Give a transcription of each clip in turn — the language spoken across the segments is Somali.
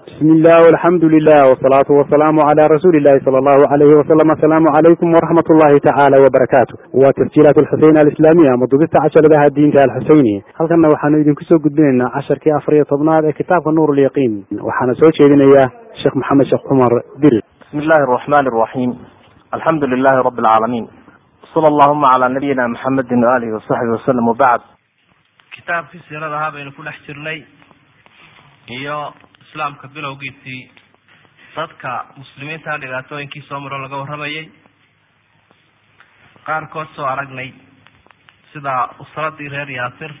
bismi illah alxamdu lilah wsalaatu wasalaamu cala rasuuli illahi sala allahu alayhi wasalam asalaamu calaykum waraxmat ullahi tacaala wabarakaatu waa tasjiilaat alxuseyn alislaamiya ama dubista casharadaha diinta alxuseyni halkanna waxaanu idinku soo gudbinaynaa casharkii afar iyo tobnaad ee kitaabka nuur lyaqiin waxaana soo jeedinaya sheekh maxamed sheekh cumar dir. Bismi illahi araxmani araxiim alxamdu lilahi rabi alcaalamiin sala allahuma cala nabiyina maxamedin waalihi wasaxbi wasalam wabacd kitaabkii siirada ahaa baynu ku dhex jirnay iyo islaamka bilowgiisii dadka muslimiinta dhibaatooyinkii soo maro laga warramayay. Qaarkood soo aragnay sida usradii reer yaasir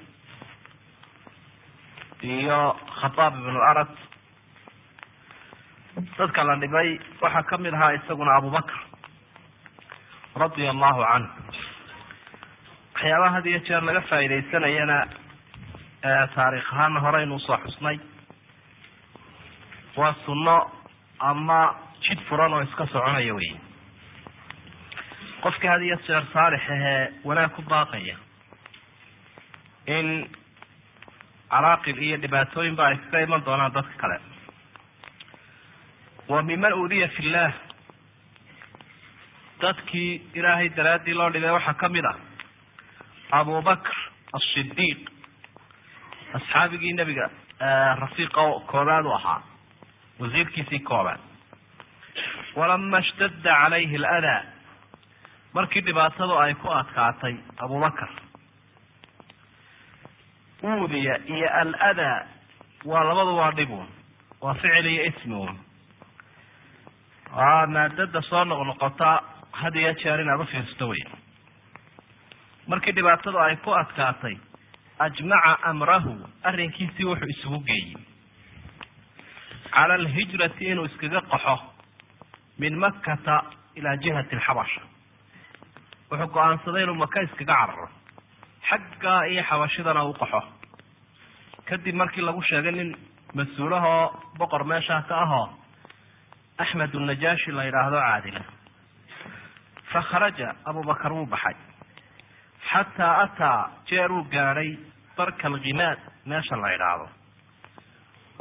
iyo khadaab ibnu arad. Dadka la dhibay waxaa ka mid ahaa isaguna abubakr radia allahu canh waxyaabaha had iyo jeer laga faaidaysanayana taariikh ahaana horeynu u soo xusnay waa sunno ama jid furan oo iska soconaya wey qofka had iyo jeer saalix ahee wanaag ku baaqaya in calaaqil iyo dhibaatooyinba ay kaga iman doonaan dadka kale. Wa miman uudiya fi llah dadkii ilaahay daraaddii loo dhibay waxaa ka mid ah abubakr asidiiq asxaabigii nebiga rafiiqa koobaad u ahaa wasiirkiisii koobaad walama ishtadda calayhi aladaa markii dhibaatadu ay ku adkaatay abubakar uudiya iyo aladaa waa labadu waa dhibun waa ficil iyo ismi un waa maadada soo noqnoqota had iyo jeer inaad ufiirsato wey markii dhibaatadu ay ku adkaatay ajmaca amrahu arrinkiisii wuxuu isugu geeyey cala alhijrati inuu iskaga qaxo min makkata ilaa jihati alxabasha wuxuu go'aansaday inuu maka iskaga cararo xaggaa iyo xabashidana u qaxo kadib markii lagu sheegay nin mas'uulahoo boqor meeshaa ka ahoo axmed unajashi la yidhaahdo caadila fa kharaja abubakar wuu baxay xataa ataa jeer uu gaadhay barka alghimaad meesha la yidhaahdo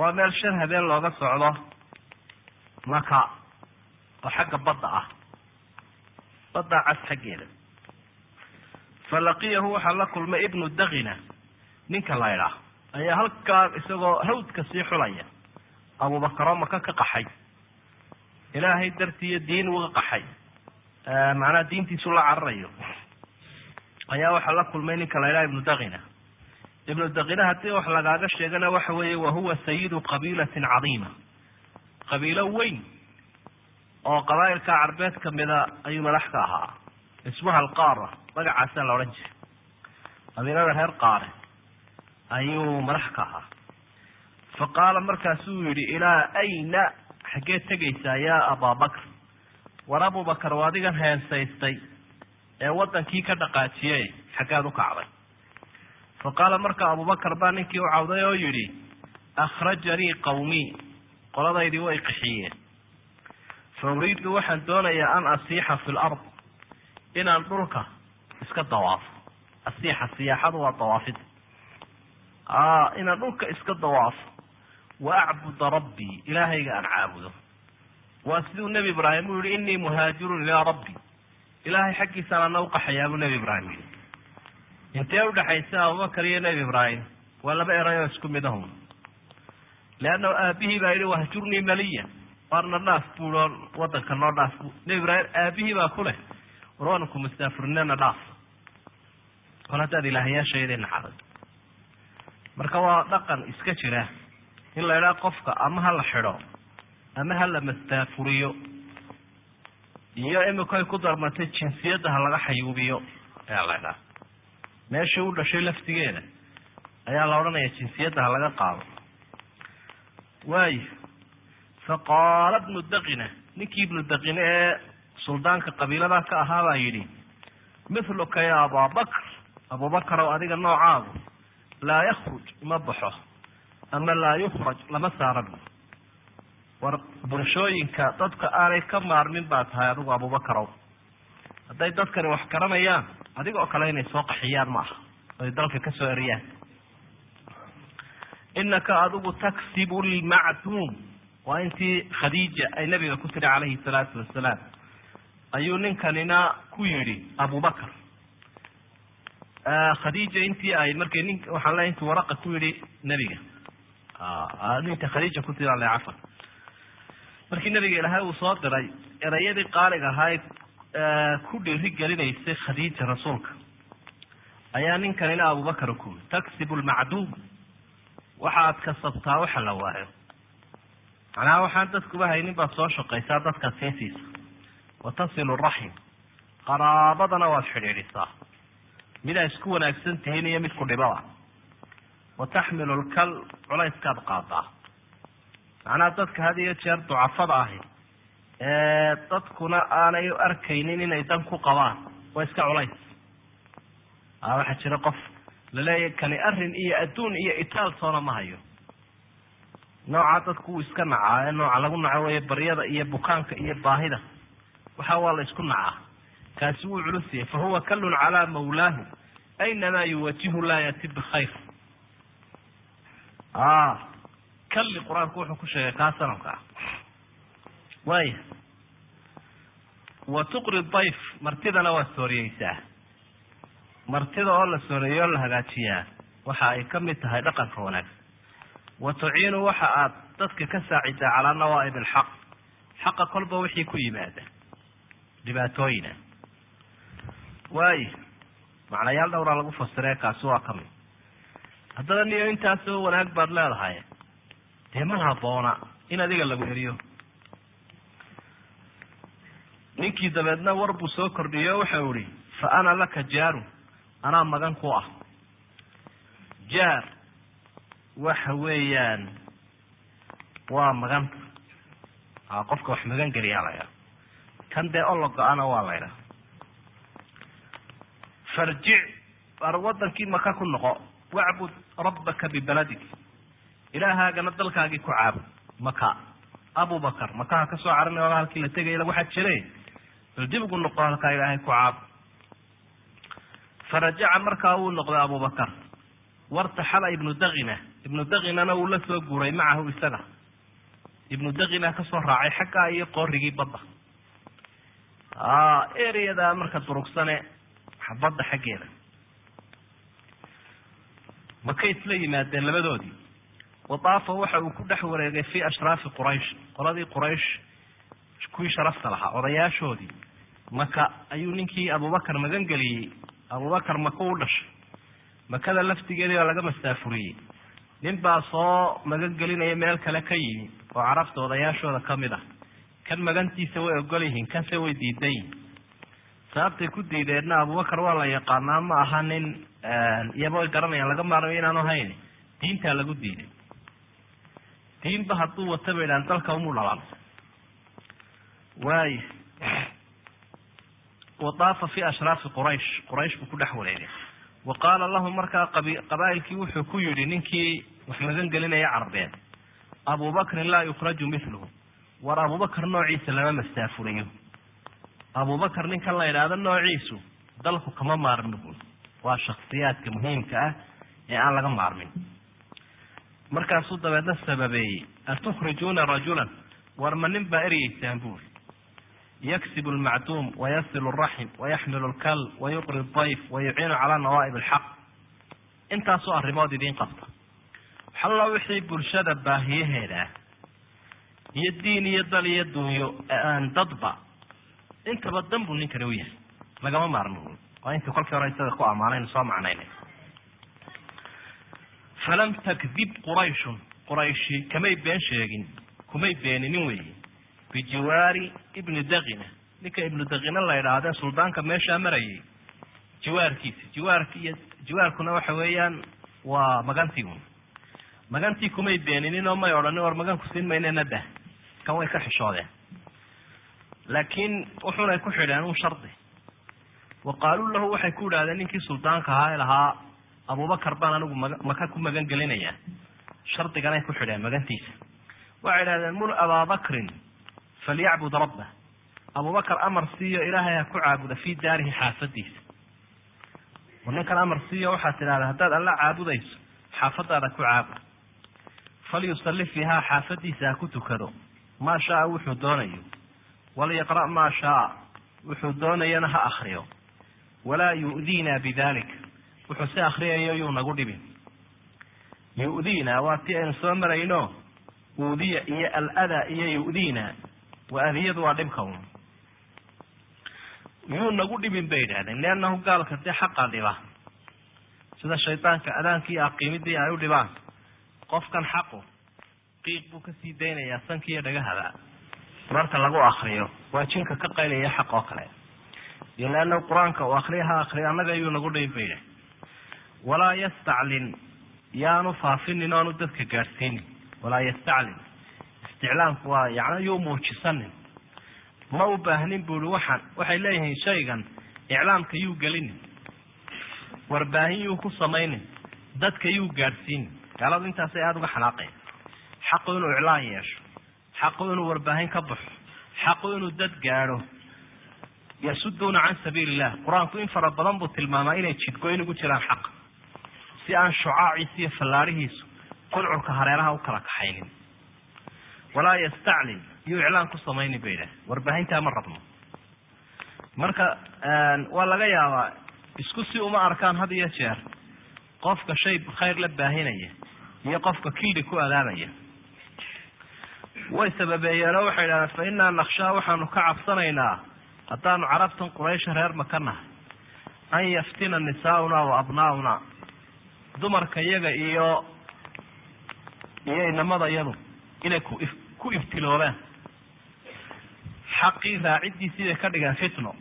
waa meel shan habeen looga socdo. Maka oo xagga badda ah. Badda cas xaggeeda. Fa laqiyahu waxaa la kulmay ibnu dakina ninka la ydhaah ayaa halkaa isagoo hawdka sii xulaya. Abubakaroo maka ka qaxay. Ilaahay dartiiyo diin uga qaxay. Macnaha diintiisu la cararayo. Ayaa waxaa la kulmay ninka la ydhaha ibnu dakina ibnu dakina haddii wax lagaaga sheegana waxa weeye wahuwa sayidu qabiilatin cadiima. Qabiilo weyn oo qabaa'ilka carbeed kamida ayuu madax ka ahaa. Ismaha alqaara magacaasaa la odhan jiray. Qabiilada reer qaare ayuu madax ka ahaa. Fa qaala markaasuu yihi ilaa ayna? Xaggee tegaysaa yaa ababakr war abubakar waa adigan heensaystay ee wadankii ka dhaqaajiyey xaggaad u kacday fa qaala marka abubakar baa ninkii u cawday oo yidhi akhrajanii qawmii qoladaydii way qixiyeen fa uriidu waxaan doonayaa an asiixa fi lard inaan dhulka iska dawaafo asiixa siyaaxadu waa dawaafid inaan dhulka iska dawaafo wa acbuda rabbii ilaahayga aan caabudo waa siduu nebi ibraahim u yihi inii muhaajirun ilaa rabbi ilaahay xaggiisaan ana uqaxayaa buu nebi ibraahim yihi intee udhaxaysa abubakar iyo nebi ibraahim. Waa laba eray oo isku mid ahun. Leanna aabihii baa yihi wahjurnii maliya. Waarna dhaaf bui oo wadanka noo dhaaf nebi ibraahim aabihii baa ku leh. War waanu ku mustaafurinana dhaaf. Kol haddaad ilaahyaashayda nacaday marka waa dhaqan iska jira in la idhaha qofka ama ha la xidho ama ha la mastaafuriyo iyo imika ay ku darmatay jinsiyadda ha laga xayuubiyo ayaa la idhaha meeshii u dhashay laftigeeda ayaa la odhanaya jinsiyadda ha laga qaado. Waayo fa qaala bnu dakina ninkii ibnu dakine ee suldaanka qabiiladaa ka ahaa baa yidhi mithluka ya ababakr abubakar ow adiga noocaagu laa yakruj ma baxo ama laa yukhraj lama saara bu war bulshooyinka dadka aanay ka maarmin baa tahay adigu abubakarow hadday dadkani wax garanayaan adiga oo kale inay soo qaxiyaan ma aha. Oy dalka ka soo eriyaan. Inaka adigu taksibu lmacduum waa intii khadiija ay nabiga ku tiri calayhi salaatu wasalaam. Ayuu ninkanina ku yidhi abubakar khadiija intii ay markay nin waxaan leeya intuu waraqa ku yidhi nebiga ninka khadiija ku tiri ale cafan. Markii nabiga ilaahay uu soo diray erayadii qaaliga ahaa ku dhiiri gelinaysay khadiija rasuulka. Ayaa ninkanina abubakar ku taksibu lmacduum waxaad kasabtaa waxa la waayo. Macnaha waxaan dadkuba haynin baad soo shaqaysaa dadkaad siinsiisa wa tasilu raxim. Qaraabadana waad xidhiidhisaa. Midaa isku wanaagsan tihiin iyo mid ku dhibada wa taxmilu lkal culayskaad qaadaa. Macnaha dadka had iyo jeer ducafada ahi dadkuna aanay arkaynin inay dan ku qabaan. Waa iska culays. A waxaa jira qof laleeyahy kani arrin iyo adduun iyo itaal toona ma hayo. Noocaa dadku wuu iska nacaa ee nooca lagu naco weeye baryada iyo bukaanka iyo baahida. Waxa waa la isku nacaa. Kaasi wuu culusiyay fa huwa kallun calaa mawlaahu aynamaa yuwajihu laa yati bikhayr. A kalli qur'aanku wuxuu ku sheegay kaa sanamka ah waaya wa tuqri dayf martidana waa sooriyeysaa martida oo la sooreeyo oo la hagaajiyaa. Waxa ay ka mid tahay dhaqanka wanaagsan wa tuciinu waxa aad dadka ka saacidaa calaa nawaa'ib alxaq xaqa kolba wixii ku yimaada. Dhibaatooyina. Waayo macnayaal dhowraa lagu fasiree kaasi waa ka mid. Haddaba niyo intaasoo wanaag baad leedahay dee ma haboona in adiga lagu eriyo ninkii dabeedna war buu soo kordhiyo waxau ihi fa ana laka jaarun anaa magan ku ah. Jaar waxa weeyaan waa maganta a qofka wax magan geliyaa la ydhaha kan dee ologo-ana waa la ydhaha farjic ar wadankii maka ku noqo wacbud rabbaka bibaladik. Ilaahaagana dalkaagii ku caabud maka abubakar makaha ka soo carinay ola halkii la tegaya lagu xajire bal dib ugu noqo halkaa ilaahay ku caabud farajaca markaa wuu noqday abubakar wartaxala ibnu dakina ibnu dakinana wuu la soo guuray macahu isaga. Ibnu dakina ka soo raacay xaggaa iyo qoorigii badda. Ereyada marka durugsane badda xaggeeda. Makay isla yimaadeen labadoodii? Wadaafa waxa uu ku dhex wareegay fii ashraafi quraysh. Qoladii quraysh kuwii sharafta lahaa odayaashoodii. Maka ayuu ninkii abubakar magan geliyey. Abubakar maka u dhashay. Makada laftigeedii baa laga masaafuriyey nin baa soo magan gelinaya meel kale ka yimi oo carabta odayaashooda ka mid ah. Kan magantiisa way ogol yihiin kanse way diidan yihiin sababtay ku diideenna abubakar waa la yaqaanaa ma aha nin iyaba way garanayaan laga maarmayo inaanu hayn diintaa lagu diiday. Diinba hadduu wata ba idhahan dalka umuu dhalan waay wadaafa fi ashraafi quraysh. Quraysh buu ku dhex wareegay. Wa qaala lahu markaa qabaa'ilkii wuxuu ku yidhi ninkii wax magan gelinaya carbeed abubakrin laa yukhraju miluhu war abubakar noociisa lama mastaafuriyo abubakar ninkan la idhaahdo noociisu dalku kama maarmi bul waa shaksiyaadka muhiimka ah ee aan laga maarmin. Markaasuu dabeedna sababeeyey atukhrijuuna rajulan? War ma nin baa eryeysaan buuri yaksib lmacduum wayasilu raxim wayaxmilu lkal wayuqri dayf wayuciinu calaa nawaa'ib alxaq intaasoo arrimood idiin qabta waxalla wixii bulshada baahiyaheeda ah iyo diin iyo dal iyo dunyo dadba intaba dan buu ninkani u yahay lagama maarmo waa intii kolkii hore isaga ku ammaanaynu soo macnaynay falam takdib qurayshun qurayshi kamay been sheegin kumay beeninin weyi bijiwaari ibni dakina ninka ibnu dakina la idhaahde suldaanka meeshaa marayay. Jiwaarkiisa jiwaarka iyo jiwaarkuna waxa weeyaan waa magantii un magantii kumay beeninin oo may odhanin war maganku siin maynena dah kan way ka xishoodeen. Laakiin wuxunay ku xidheen un shardi. Wa qaaluu lahu waxay ku idhahdeen ninkii suldaanka ahaa lahaa abubakar baan anigu ma maka ku magan gelinayaa shardiganay ku xidheen magantiisa. Waxay idhahdeen mul abaabakrin falyacbud rabbah abubakar amar siiyo ilaahay ha ku caabuda fii daarihi xaafadiisa war ninkan amar siiyo waxaad tidhahdaa haddaad alla caabudayso xaafadaada ku caabud falyusalli fiihaa xaafadiisa ha ku tukado maa shaaa wuxuu doonayo walyaqra' maa shaaa wuxuu doonayana ha akriyo walaa yu'diina bidalika wuxuu si akriyayo yuu nagu dhibin yu'diina waa tii aynu soo marayno uudiya iyo alada iyo yu'diina waa adiyadu waa dhibka un yuu nagu dhibin bay yidhahdeen liannahu gaalka dee xaqa dhiba sida shaydaanka adaanki iyo aqiimidii ay u dhibaan qofkan xaqu qiiq buu ka sii daynayaa sanki iyo dhagahaba marka lagu akriyo waa jinka ka qaylaya xaq oo kale iyo leannahu qur'aanka uu akriya ha akriyo annaga yuu nagu dhibin bay yidhahdeen walaa yastaclin yaanu faafinin oanu dadka gaadhsiinin walaa yastaclin isticlaamku waa yani yuu muujisanin. Ma u baahnin bu i waxaan waxay leeyihiin shaygan iclaamka yuu gelinin. Warbaahin yuu ku samaynin dadka yuu gaadhsiinin. Gaaladu intaasay aada uga xanaaqayan xaqu inuu iclaan yeesho xaqu inuu warbaahin ka baxo xaqu inuu dad gaadho. Yasuduuna can sabiili illah qur'aanku in fara badan buu tilmaamaa inay jidgoyn ugu jiraan xaqa si aan shucaaciisa iyo fallaarihiisu qulcurka hareeraha u kala kaxaynin walaa yastaclin yuu iclaan ku samaynin bay idhaah warbaahintaa ma rabno. Marka waa laga yaabaa isku si uma arkaan had iyo jeer qofka shay khayr la baahinaya iyo qofka kiidi ku adaabaya way sababeeyeenoo waxay idhahdeen fa innaa nakshaa waxaanu ka cabsanaynaa haddaanu carabtan quraysha reer maka nahay an yaftina nisaauna wa abnaa'una dumarka iyaga iyo iyo inamada iyadu inay ku ku ibtiloobaan xaqii raacidiisii bay ka dhigaan fitno.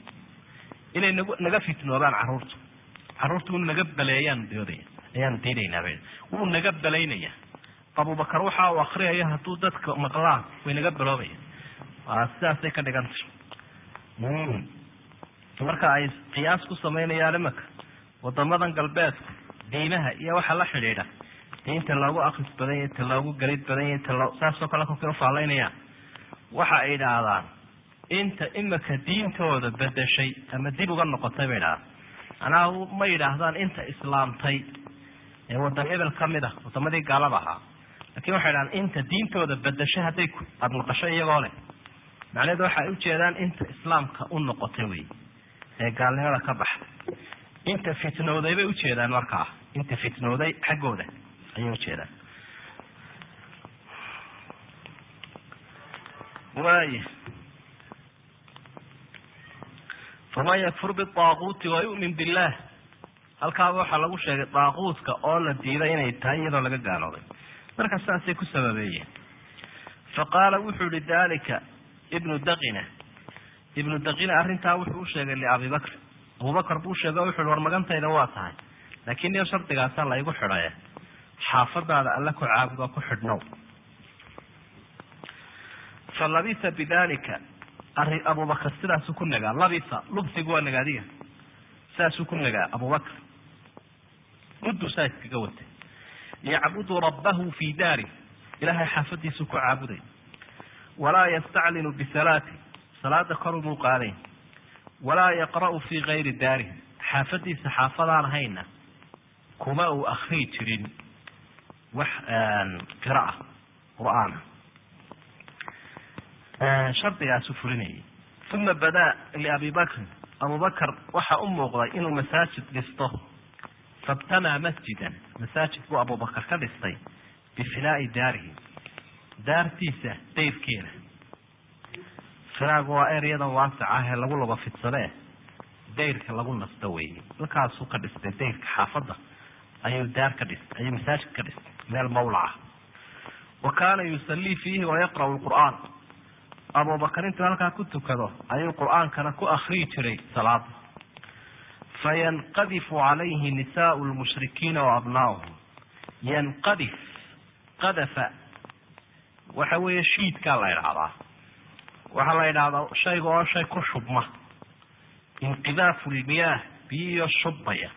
Inay nagu naga fitnoobaan carruurtu carruurtu inu naga baleeyaan doodaya ayaanu diidaynaa ba wuu naga balaynaya abubakar waxa uu akriyaya hadduu dadka maqlaan way naga baloobaya sidaasay ka dhigantay marka ay qiyaas ku samaynayaan imaka wadamadan galbeedka diimaha iyo waxa la xidhiidha diinta loogu akris badan yahy ta loogu galid badan yahy ta loo saasoo kale kolkay ufaalaynayaan waxa ay idhaahdaan inta imika diintooda bedeshay ama dib uga noqotay bay idhahdaan manaa ma yidhaahdaan inta islaamtay. Ee wadan hebel ka mid ah wadamadii gaalada ahaa. Lakin waxay idhahdaan inta diintooda bedeshay hadday aada maqasho iyagoo leh. Macnaheedu waxay ujeedaan inta islaamka u noqotay wey ee gaalnimada ka baxda inta fitnowday bay ujeedaan markaa. Inta fitnowday xaggooda ayay ujeedaan waaya faman yakfur bitaaquuti wayu'min billah halkaaba waxaa lagu sheegay daaquutka oo la diiday inay tahay iyadoo laga gaalooday. Marka saasay ku sababeeyeen. Faqaala wuxuu yihi dalika ibnu daqina. Ibnu daqina arrintaa wuxuu usheegay liabi bakr. Abubakar buu sheegay o wuxu hi war magantayda waa tahay laakiin niyo shardigaasaa la igu xidhaye xaafadaada alla ku caabud oo ku xidhnow fa labisa bidalika ari abubakar sidaasuu ku nagaa labisa lubsigu waa nagaadiga saasuu ku nagaa abubakr muddu saa iskaga watay yacbudu rabbahu fi daari. Ilahay xaafadiisu ku caabuday. Walaa yastaclinu bisalaati. Salaada kor umuu qaadayn walaa yaqra'u fi gayri daarihi xaafadiisa xaafadaan ahayna kuma uu akriyi jirin wax qira'a qur'aana shardigaasu fulinayay. Uma badaa liabi bakrin abubakar waxa u muuqday inuu masaajid dhisto. Fabtanaa masjidan. Masaajid buu abubakar ka dhistay bifinaai daarihi. Daartiisa dayrkeeda. Finaagu waa eryadan waasic ah ee lagu laba fidsadee dayrka lagu nasto weeye halkaasuu ka dhistay dayrka xaafadda. Ayuu daar ka dhistay ayuu masaajid ka dhistay meel mawlaca wa kaana yusallii fiihi wayaqra'u lqur'aan abubakar intuu halkaa ku tukado ayuu qur'aankana ku akriyi jiray salaada fayanqadifu calayhi nisaau lmushrikiina wa abnaa'uhum. Yanqadif qadafa waxa weeye shiidkaa la idhahdaa waxaa la idhahdaa shayga oo shay ku shubma. Inqidaafu lmiyaah biyiyo shubmaya.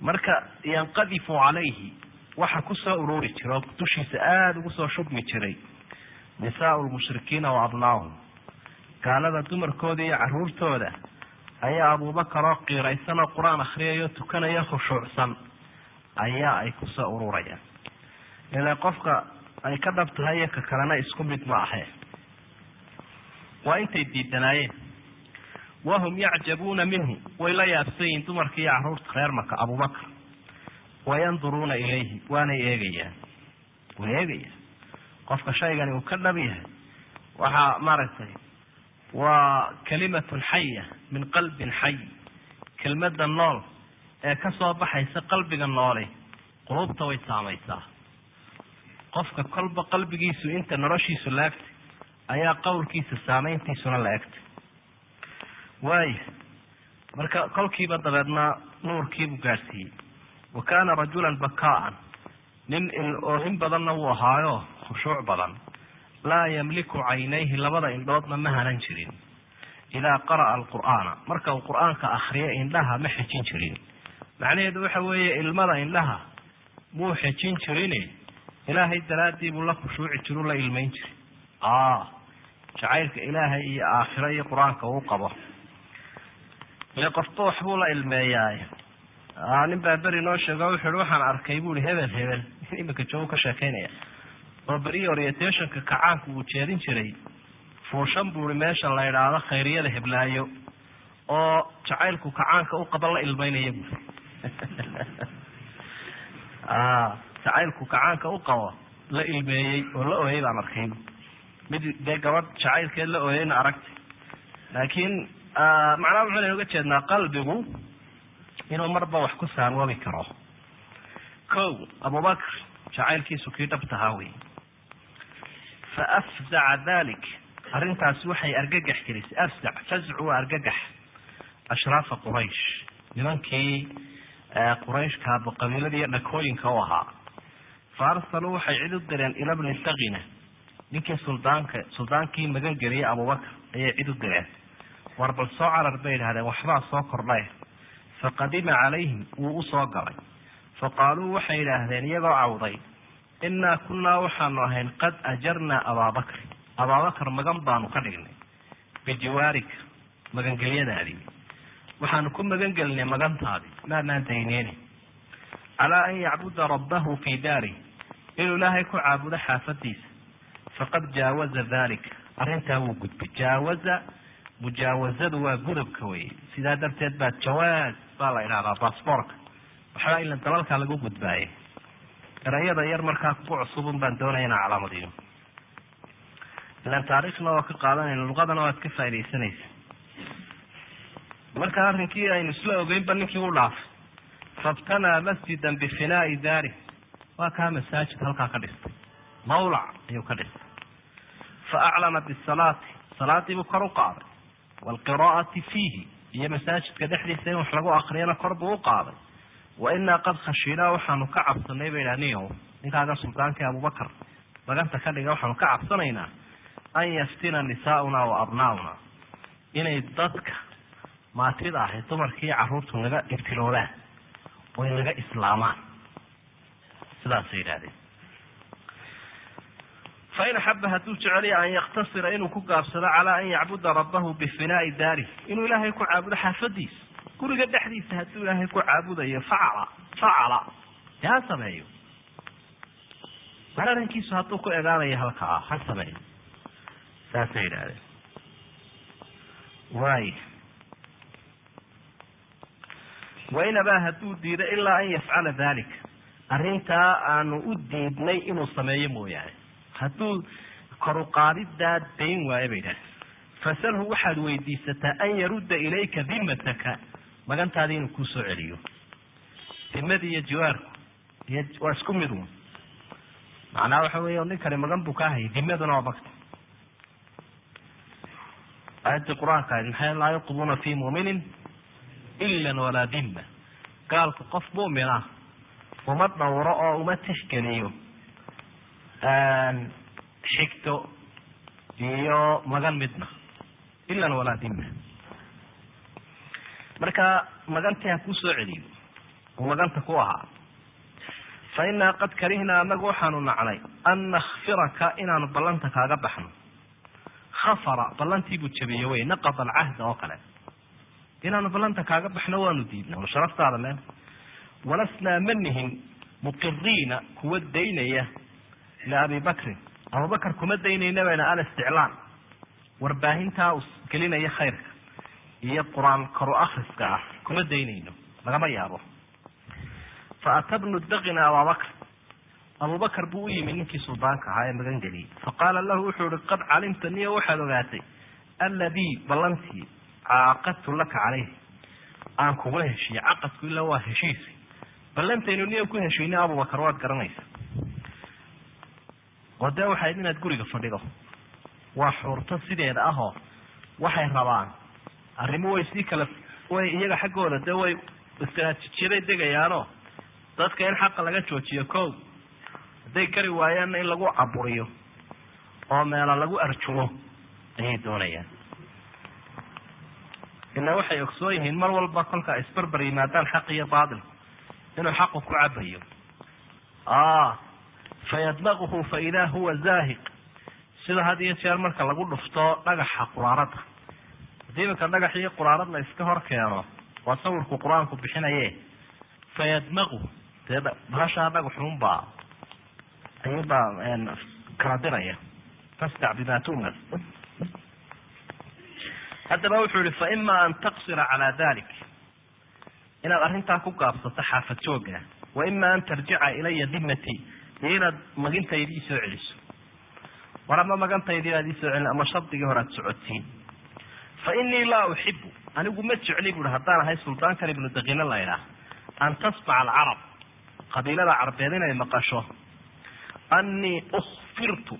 Marka yanqadifu calayhi waxa ku soo ururi jira oo dushiisa aada ugu soo shubmi jiray. Nisaau lmushrikiina wa abnaahum gaalada dumarkooda iyo caruurtooda ayaa abubakar oo qiiraysan oo qur'aan akriyayo tukanayo khushuucsan ayaa ay ku soo ururayaan. Ila qofka ay ka dhab tahay iyo ka kalena isku mid ma ahe. Waa intay diidanaayeen? Wahum yacjabuuna minhu. Way la yaabsan yihiin dumarkii iyo carruurta reer maka abubakr wayanduruuna ilayhi waanay eegayaan. Way eegayaan. Qofka shaygani uu ka dhab yahay waxaa maaragtay waa kalimatun xaya min qalbin xay. Kelmada nool ee ka soo baxaysa qalbiga noole qulubta way saamaysaa. Qofka kolba qalbigiisu inta noloshiisu la egtay ayaa qowlkiisa saameyntiisuna la egtay. Waaya marka kolkiiba dabeedna nuurkiibuu gaadhsiiyey wa kaana rajulan bakaan nin oohin badanna wuu ahaayo khushuuc badan. laa yamliku caynayhi labada indhoodna ma hanan jirin. idaa qara'a alqur'aana. marka uu qur'aanka akriyo indhaha ma xejin jirin. macnaheedu waxa weeye ilmada indhaha muu xejin jirin ilaahay daraaddii buu la khushuuci jiru la ilmayn jiri. jacaylka ilaahay iyo aakhiro iyo qur'aanka uu qabo. ile qofba waxbuu la ilmeeyaay nin baa beri noo sheego wuxu uhi waxaan arkay bui hebel hebel. Imika joogu ka sheekeynaya oo beri orientationka kacaanku uu jeedin jiray. Fuushan bui meesha la idhaahdo khayriyada heblaayo oo jacaylku kacaanka u qaba la ilmeynaya bui jacaylku kacaanka u qabo la ilmeeyey oo la ooyay baan arkay mid dee gabadh jacaylkeed la ooyeyna aragtay. Laakiin macnaha wuxuuna uga jeednaa qalbigu inuu marba wax ku saanwoobi karo. Ko abubakr jacaylkiisu kii dhabtahaa wey fa afzaca dalik arrintaasi waxay argagax gelisay. Afzac fazcu waa argagax. Ashraafa quraysh. Nimankii qurayshka qabiiladii dhakooyinka u ahaa. Fa arsaluu waxay cid u direen ila bni sakina ninkii suldaanka suldaankii magan geliyay abubakr ayay cid u direen. War bal soo carar bay idhahdeen waxbaa soo kordhay faqadima calayhim wuu u soo galay. Faqaaluu waxay idhaahdeen iyagoo cawday innaa kunnaa waxaanu ahayn qad ajarnaa abaabakri abaabakar magan baanu ka dhignay. Bijiwaarika magangelyadaadii waxaanu ku magan gelinay magantaadii maanaan dayneyni calaa an yacbuda rabbahu fii daari. Inuu ilaahay ku caabudo xaafadiisa faqad jaawaza dalika arrintaa wuu gudbay jaawaza mujaawazadu waa gudubka wey sidaa darteed baa jawaaz baa la idhahdaa bassbortka waxbaa ila dalalkaa lagu gudbaaye. Erayada yar markaa kugu cusubun baan doonaya inaa calaamadiyo ilan taariikhna waa ka qaadanayna luqadana waad ka faaidaysanaysa marka arrinkii aynu isla ogeynba ninkii u dhaafay fabtanaa masjidan bifinaai daari. Waa kaa masaajid halkaa ka dhistay. Mawlac ayuu ka dhistay. Fa aclana bisalaati salaadiibuu kor u qaaday. Waalqiraa'ati fiihi iyo masaajidka dhexdiisa in wax lagu akriyana kor buu u qaaday. Wa inaa qad khashinaa waxaanu ka cabsanay ba idhah niyahow ninkaaga sultaankii abubakar maganta ka dhiga waxaanu ka cabsanaynaa an yaftina nisaauna wa abnaauna. Inay dadka maatida ahay dumarkii carruurtu naga ibtiloobaan oy naga islaamaan. Sidaasay yidhahdeen fain axaba hadduu jeceliya an yaktasira inuu ku gaabsado calaa an yacbuda rabbahu bifinaai daari inuu ilaahay ku caabudo xaafadiisa guriga dhexdiisa hadduu ilaahay ku caabudayo facala facala dee ha sameeyo mar arrinkiisu hadduu ku egaanayo halkaa ha sameeyo saasay yidhahdeen waay wainabaa hadduu diido ilaa an yafcala dalik arrintaa aanu u diidnay inuu sameeyo mooyaane hadduu koruqaadidaa dayn waayo bay idhahdeen. Fasalhu waxaad weydiisataa an yarudda ilayka dimataka magantaadii inuu kuu soo celiyo. Dimadii iyo jiwaarku. Iyo waa isku mid un macnaha waxa weya ninkani magan buu ka hayay dimaduna waa magta aayadii qur'aanka maxay laa yuqduuna fi muuminin ilan walaa dima gaalku qof mumin ah uma dhowro oo uma tixgeliyo xigto iyo magan midna ilan walaa dima marka magantii ha kuu celiyo maganta ku ahaa fa inaa qad karihnaa anagu waxaanu nacnay an nakfiraka inaanu ballanta kaaga baxno khafara ballantiibuu jabiye wey naqada alcahda oo kale inaanu ballanta kaaga baxno waanu diidna anu sharaftaada leen walasnaa manihin muqiriina kuwa daynaya liabi bakrin abubakar kuma daynayna bayna alisticlaan warbaahintaa uu gelinaya khayrka iyo qur'aan karu akriska ah kuma daynayno lagama yaabo. Fa ata bnu daqina ababakr abubakar buu u yimi ninkii suldaanka ahaa ee magan geliyey. Faqaala lahu wuxuu ihi qad calimta niyo waxaad ogaatay alladii ballantii caaqadtu laka caleyh aan kugula heshiiyey caqadku ilaa waa heshiisi ballantaynu niyo ku heshiinay abubakar waad garanaysa oo dee waxayd inaad guriga fadhido. Waa xuurto sideeda ahoo waxay rabaan. Arrimo way sii kala way iyaga xaggooda dee way istaraatiijiyaday degayaano. Dadka in xaqa laga joojiyo ko hadday kari waayaanna in lagu caburiyo oo meela lagu arjumo ayay doonayaan. Ila waxay ogsoon yihiin mar walba kolka isbarbar yimaadaan xaq iyo baatilku inuu xaqu ku cabayo fayadmaquhu fa idaa huwa zaahiq sida had iyo jeer marka lagu dhufto dhagaxa quraarada haddii iminka dhagax iyo quraarad la iska hor keeno waa sawirku qur'aanku bixinaye fayadmaqu dee bahashaa dhagaxunbaa ayuunbaa kala diraya fastac bima tu'mar haddaba wuxuu yihi fa ima an taqsira calaa dalik inaad arrintaa ku gaabsato xaafad jooga wa ima an tarjica ilaya dimatii iyo inaad magintaydii isoo celiso. War ama magantaydii aad isoo celin ama shardigii hore aad socodsiin fa inii laa uxibu anigu ma jecli buui haddaan ahay suldaankan ibnu daqiine la ydhaah an tasmaca alcarab qabiilada carbeed inay maqasho. Annii ukfirtu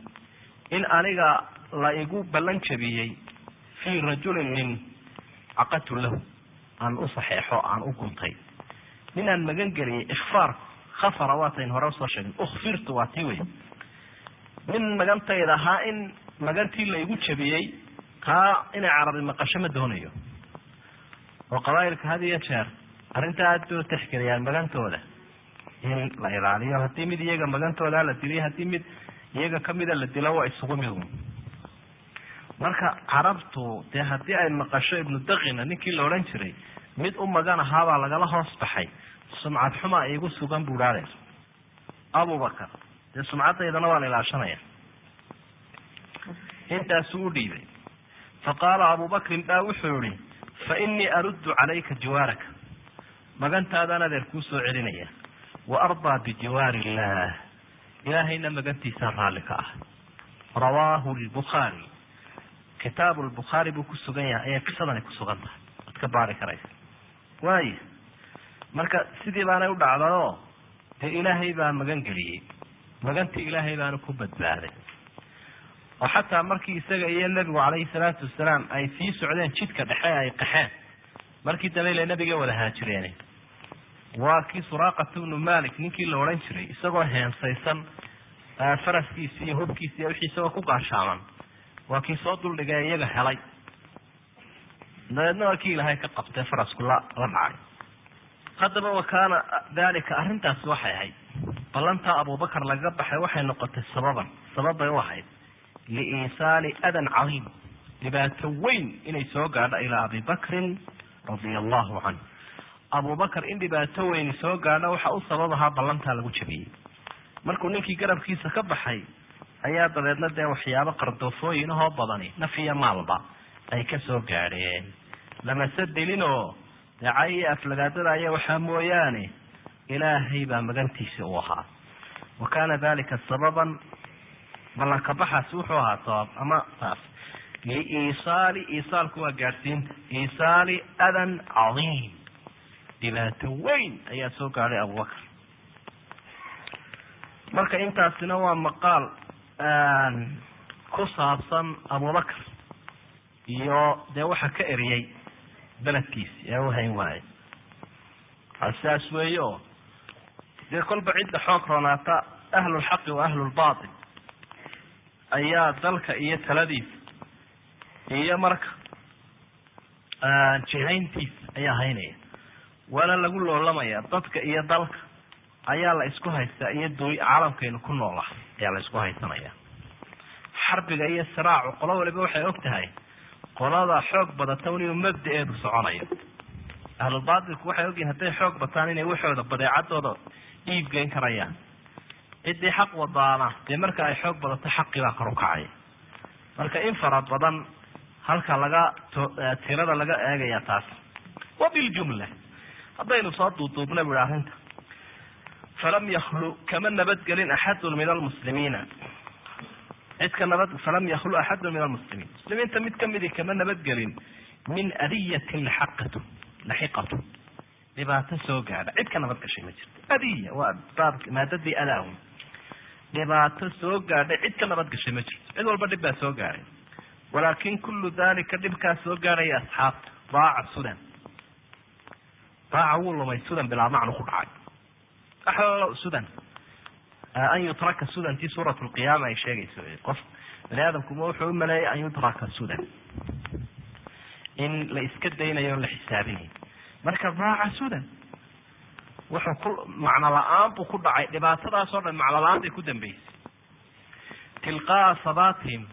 in aniga la igu ballan jabiyey fii rajulin nin caqadtu lahu aan u saxeexo aan u guntay. Nin aan magan geliyey ikfaarku khafara waatayn hore u soo sheegin ukfirtu waa tii wey nin magantayda ahaa in magantii la igu jabiyey taa inay carabi maqasho ma doonayo oo qabaa'ilka had iyo jeer arrintaa aad bay u tixgeliyaan magantooda in la ilaaliyo haddii mid iyaga magantooda la diliyo haddii mid iyaga kamida la dilo waa isugu mid marka carabtu dee haddii ay maqasho ibnu daqina ninkii la odhan jiray mid u magan ahaabaa lagala hoos baxay sumcad xuma igu sugan buu dhaadeer abubakar dee sumcadaydana waan ilaashanaya intaasuu u dhiibay faqaala abubakrin baa wuxuu yihi fa inii aruddu calayka jiwaaraka magantaadaan adeer kuu soo celinaya wa ardaa bijiwaari illah ilaahayna magantiisaan raalli ka ah rawaahu lbukhaari kitaabu lbukhaari buu ku sugan yahay ayay qisadani ku sugan tahay waad ka baari karaysa waaya marka sidii baanay u dhacdayoo dee ilaahay baa magan geliyey. Magantii ilaahay baana ku badbaaday. Oo xataa markii isaga iyo nebigu calayhi salaatu wasalaam ay sii socdeen jidka dhexe ay qaxeen. Markii dambe ile nebiga wada haajireen waa kii suraaqat bnu malik ninkii la odhan jiray isagoo heensaysan faraskiisi iyo hubkiisi iyo wixii isagoo ku gaashaaman waa kii soo duldhigay iyaga helay. Dabeedna waa kii ilaahay ka qabtay farasku la la dhacay haddaba wa kaana dalika arrintaasi waxay ahayd. Ballantaa abubakar lagaga baxay waxay noqotay sababan sababbay u ahayd liiisaali adan cadiim dhibaato weyn inay soo gaadho ilaa abi bakrin radia allahu canhu abubakar in dhibaato weyni soo gaadho waxa u sabab ahaa ballantaa lagu jabiyey. Markuu ninkii garabkiisa ka baxay ayaa dabeedna dee waxyaabo qardoofooyin ahoo badani naf iyo maalba ay ka soo gaadheen. Lamase delinoo dacay iyo aflagaadada aya waxaa mooyaane ilaahay baa magantiisi u ahaa. Wa kaana dalika sababan ballanka baxaasi wuxuu ahaa sabab ama taas liisaali iisaalku waa gaadhsiinta iisaali adan cadiim. Dhibaato weyn ayaa soo gaadhay abubakar marka intaasina waa maqaal ku saabsan abubakar iyo dee waxa ka eriyey beledkiisi ee uhayn waaye. Saas weeye oo dee kolba cidda xoog roonaata ahlulxaqi wa ahlulbatil ayaa dalka iyo taladiisa iyo marka jihayntiisa ayaa haynaya. Waana lagu loolamaya dadka iyo dalka. Ayaa la isku haystaa iyo du caalamkaynu ku noolaha ayaa la isku haysanaya. Xarbiga iyo siraacu qolo waliba waxay og tahay qolada xoog badata inuu mabda-eedu soconayo ahlulbaatilku waxay ogyihiin hadday xoog bataan inay waxooda badeecadooda iibgeyn karayaan. Ciddii xaq wadaana dee marka ay xoog badato xaqii baa kor u kacaya marka in fara badan halka laga tirada laga eegaya taas. Wa biljumla haddaynu soo duuduubna bu arrinta. Falam yaklu kama nabadgelin axadun min almuslimiina cid ka nabad falam yaklu axadun min almuslimiin muslimiinta mid kamidi kama nabadgelin min adiyatin laxaqatu laxiqatu dhibaato soo gaadha cid ka nabad gashay ma jirto adiya waa baab maadadii adaahum dhibaato soo gaadhay cid ka nabad gashay ma jirto cid walba dhib baa soo gaadhay walaakin kullu dalika dhibkaa soo gaadhaya asxaabta daaca sudan daaca wuu lumay sudan bilaa macnu ku dhacay axlalo sudan an yutraka sudan tii suurat lqiyaama ay sheegayso qof bani aadamkuma wuxuu umaleeyay an yutraka sudan in la iska daynayo o la xisaabinayo marka daaca sudan wuxuu ku macno la'aan buu ku dhacay dhibaatadaas oo dhan macno la'aan bay ku dambeysay tilqaa sabatihim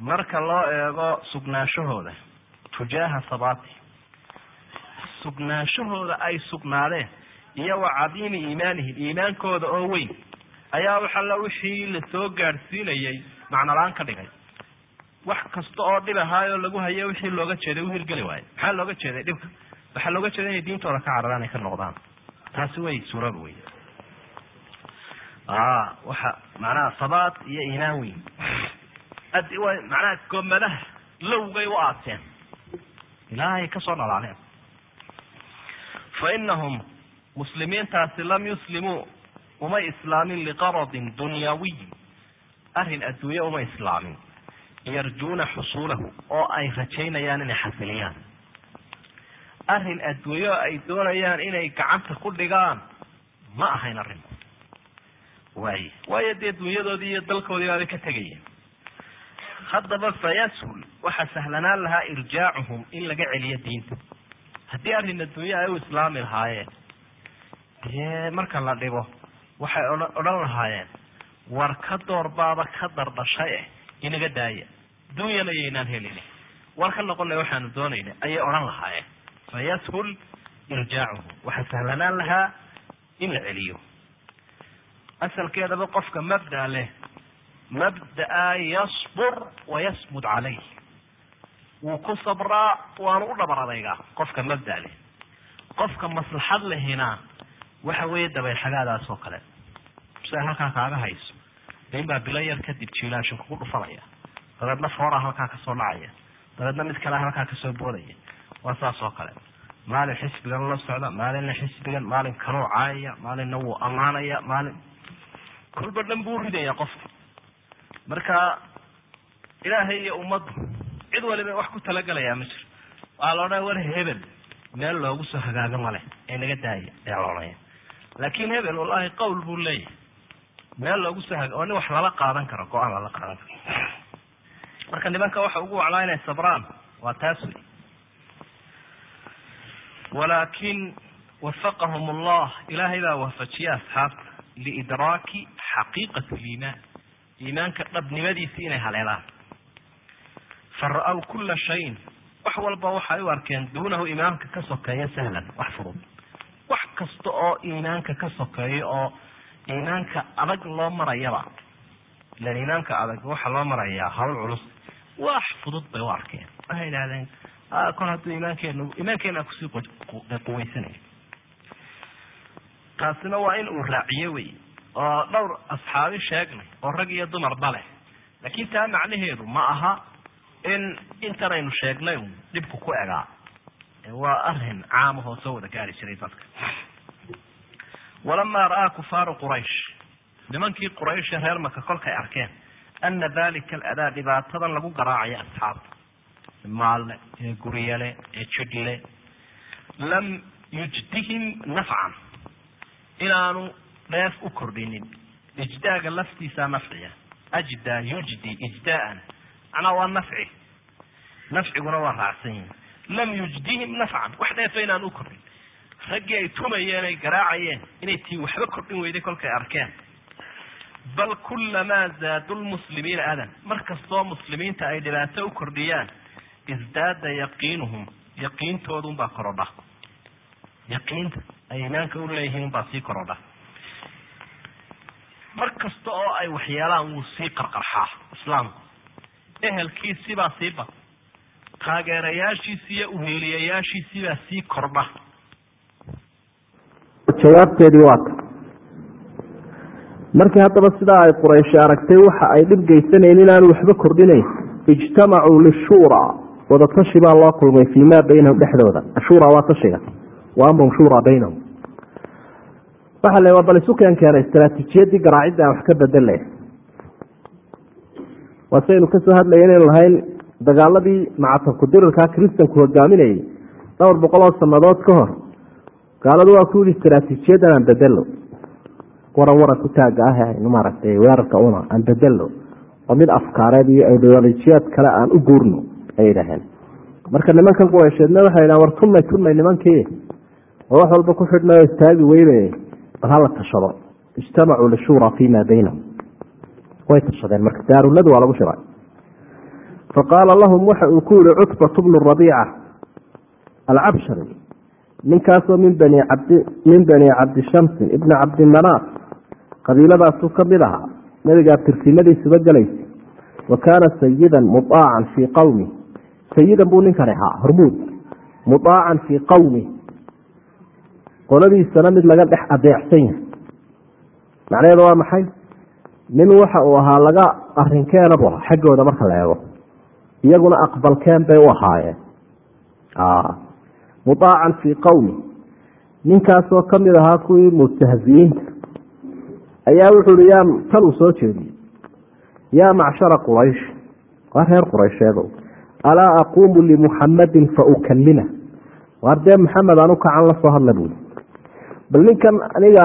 marka loo eego sugnaanshahooda tujaaha sabatihim sugnaanshahooda ay sugnaadeen iyo wa cadiimi iimaanihim iimaankooda oo weyn ayaa waxalla wixii la soo gaadhsiinayay macno la'aan ka dhigay. Wax kasta oo dhib ahaayoo lagu hayo wixii looga jeeday u hirgeli waayo maxaa looga jeeday dhibka? Waxaa looga jeeda inay diintooda ka cararaan ay ka noqdaan. Taasi way suuraba wey waxa macnaha sabaat iyo iimaan weyn. Ad macnaha gomadaha lowgay u aateen ilaahay ka soo dhalaaleen fa inahum muslimiintaasi lam yuslimuu uma islaamin liqaradin dunyawiy arrin adduunye uma islaamin yarjuuna xusuulahu oo ay rajaynayaan inay xasiliyaan arrin adduunyo ay doonayaan inay gacanta ku dhigaan ma ahayn arrinku waay waayo dee dunyadoodii iyo dalkoodii baabay ka tegayeen haddaba fayashul waxaa sahlanaan lahaa irjaacuhum in laga celiyo diinta haddii arrin adduunye ay u islaami lahaayeen dee marka la dhibo waxay odhan lahaayeen war ka doorbaaba ka dardhashay eh inaga daaya dunyana yaynaan helin war ka noqona waxaanu doonayna ayay odhan lahaayeen. Fayashul irjaacuhum waxaa sahlanaan lahaa in la celiyo. Asalkeedaba qofka mabda leh mabdaa yasbur wayasmud calayh. Wuu ku sabraa waanu u dhabar adaygaa qofka mabda leh. Qofka maslaxad lehina waxa weeye dabayxagaadaas oo kale siay halkaa kaaga hayso de inbaa bilo yar kadib jiilaashin kugu dhufanaya dabeedna foora halkaa ka soo dhacaya. Dabeedna mid kale halkaa ka soo boodaya. Waa saas oo kale. Maalin xisbigan la socda maalinna xisbigan maalin kanuu caayaya maalinna wuu ammaanaya maalin kolba dhan buu ridaya qofka. Marka ilaahay iyo ummaddu cid waliba wax ku talagelayaa ma jiro. Waxaa la odhaya war hebel meel loogu soo hagaago male ee naga daaya ayaa la odhanaya laakin hebel wallahi qawl buu leeyahay meel loogu soo haga oo nin wax lala qaadan karo go'aan lala qaadan karo. Marka nimanka waxa ugu waclaa inay sabraan waa taas wey walaakin wafaqahum allah ilaahay baa waafajiya asxaabta liidraaki xaqiiqati liimaan iimaanka dhabnimadiisi inay haleelaan. Fara-w kula shayin wax walba waxay u arkeen duunahu iimaanka ka sokeeya sahlan wax fudud. Wax kasta oo iimaanka ka sokeeyo oo iimaanka adag loo marayaba. Ilan iimaanka adag waxa loo marayaa hawl culus. Wax fudud bay u arkeen. Waxay idhahdeen kol hadduu iimaankeenu iimaankeena ku sii quweysanay taasina waa in uu raaciyo wey oo dhowr asxaabi sheegnay oo rag iyo dumarba leh. Laakin taa macnaheedu ma aha in intanaynu sheegnay un dhibku ku egaa. Waa arrin caamahoo soo wada gaari jiray dadka walamaa ra'aa kufaaru quraysh nimankii qurayshe reer maka kolkay arkeen ana dalika aladaa dhibaatadan lagu garaacayo asxaabta maalle ee guryale ee jidhle lam yujdihim nafcan inaanu dheef u kordhinin ijdaaga laftiisaa nafciya ajda yujdi ijdaaan macnaa waa nafci nafciguna waa raacsan yihiin lam yujdihim nafcan wax dheefa inaan u kordhin raggii ay tumayeen ay garaacayeen inay tii waxba kordhin weyday kolkay arkeen. Bal kulamaa zaadu lmuslimiina adan mar kastoo muslimiinta ay dhibaato u kordhiyaan isdaada yaqiinuhum yaqiintooda unbaa korodha. Yaqiinta ay iimaanka u leeyihiin unbaa sii korodha. Mar kasta oo ay waxyeelaan wuu sii qarqarxaa islaamku. Ehelkiisibaa sii bad. Taageerayaashiisi iyo uheeliyayaashiisibaa sii kordha jawaabteedii waa ta markii haddaba sidaa ay qurayshi aragtay waxa ay dhib geysanayn inaanu waxba kordhinayn ijtamacuu lishuura wadatashi baa loo kulmay fii maa baynahum dhexdooda. Ashuura waa tashiga wa shuura baynahum. Waxa le bal isu keen keena istraatiijiyadii garaacidda aan wax ka bedelay waa saynu ka soo hadlaya inaynu lahayn dagaaladii macatabku dirirkaa kristanku hogaaminayay dhowr boqol oo sanadood ka hor gaaladu waa ku istraatiijiyadan aan bedelo waran waran ku taaga ah aynu weerarka una aan bedelo oo mid afkaareed iyo ideolojiyaad kale aan u guurno ay yidhaaheen marka nimankan qureysheedna waxay yidhahan war tunay tunay nimankii oo wax walba ku xidhnayo istaagi weyne bal hala tashado. Ijtamacuu lishuura fii ma baynahum way tashadeen marka daarunadu waa lagu shiray faqaala lahum waxa uu ku yihi cutbatu bnu rabiica alcabshari ninkaasoo min bani cabdi cabdishamsin ibni cabdimanaaf qabiiladaasuu ka mid ahaa nabiga abtirsimadiisuba gelaysa wa kaana sayidan muaacan fii qowmi sayidan buu ninkani ahaa hormuud. Muaacan fii qowmi qoladiisana mid laga dhex adeecsan yahay. Macnaheedu waa maxay? Nin waxa uu ahaa laga arinkeena bu ahaa xaggooda marka la eego. Iyaguna aqbalkeen bay u ahaayeen muaacan fii qowmi ninkaasoo ka mid ahaa kuwii mustahziyiinta ayaa wuxuu i tan uu soo jeediyey. Yaa macshara quraysh waa reer quraysheedo alaa aquumu limuxamadin fa ukalima waar dee maxamed aan u la soo hadla buuli bal ninkan aniga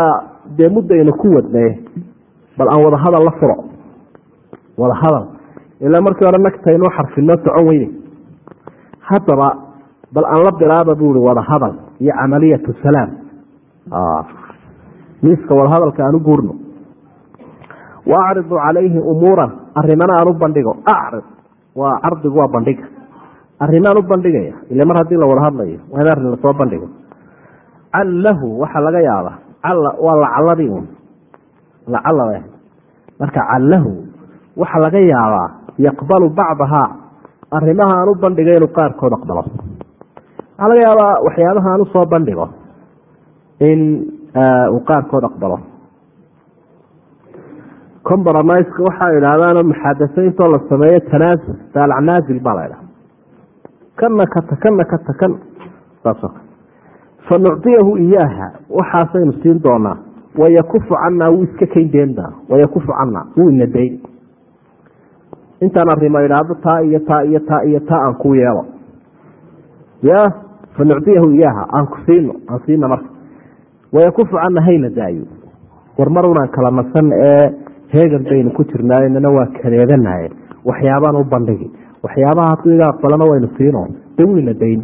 dee muddaynu ku wadnaye bal aan wadahadal la furo. Wadahadal. Ilaa markii hore nagtaynoo xarfinoo socon weyne. Haddaba bal aan la bilaaba buui wadahadal iyo camaliyatu salaam. Miiska wadahadalka aan u guurno. Wa acridu calayhi umuuran arimana aan u bandhigo. Acrid waa cardigu waa bandhiga. Arrimaan u bandhigaya. Ile mar haddii la wada hadlayo waa in arrin la soo bandhigo. Callahu waxaa laga yaaba calla waa lacaladii un lacala marka callahu waxaa laga yaabaa yaqbalu bacdahaa. Arrimaha aan u bandhigo inuu qaarkood aqbalo waxaa laga yaabaa waxyaabaha u soo bandhigo in uu qaarkood aqbalo. Compromiska waxaa idhahdaano muxaadasaintoo la sameeyo tanaasul daalacnaazil baa la idhaha kana kata kana kata kan saasoo fa nucdiyahu iyaaha waxaasaynu siin doonaa wayakufu canaa wuu iska kayn deendaa wayakufu canaa wuu ina dayn. Intaan arrimo idhaahdo taa iyo taa iyo taa iyo taa aan ku yeelo. Ya fa nucdiyahu iyaaha aan ku siino aan siina marka wayakufu cana hayna daayo war mar unaan kala nasan ee heegan baynu ku jirnaayo inana waa kadeedanaye waxyaabaan u bandhigi waxyaabaha hadduu iga aqbalana waynu siino de wayna dayn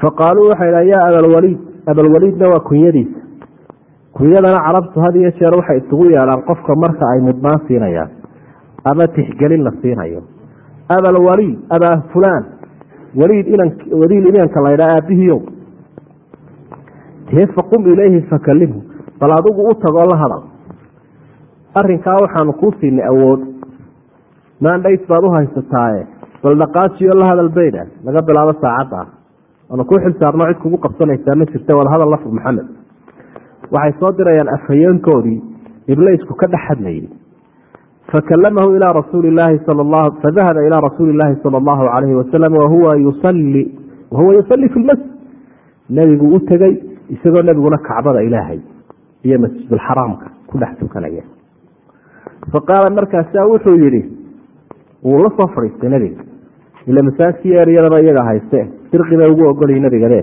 faqaaluu waxay yaa abalwaliid abalwaliidna waa kunyadiisa kunyadana carabtu had iyo jeer waxay isugu yeedhaan qofka marka ay mudnaan siinayaan ama tixgelin la siinayo abalwaliid abaa fulaan waliid inanka laydhaa aabihiiow dee faqum ilayhi fakalimhu bal adigu u tagoo la hadal. Arinkaa waxaanu kuu siinay awood. Maandhays baad u haysataaye. Bal dhaqaajiyo la hadal bayda. Laga bilaabo saacadda. Waanu kuu xil saarno cid kugu qabsanaysaa ma jirta wada hadal lafur maxamed. Waxay soo dirayaan afhayeenkoodii. Iblaysku ka dhex hadlayay fakalamahu ilaa rasuuli laahi fadahaba ilaa rasuuli illaahi sala allahu calayhi wasalam wahuwa yusali wahuwa yusalli fi lmasjid nebigu u tegey isagoo nebiguna kacbada ilaahay iyo masjidulxaraamka ku dhex tukanaya faqaala markaasa wuxuu yihi wuu la soo fadhiistay nebiga ila masaajkii eryadaba iyaga hayste dirqi ugu ogolay nebigade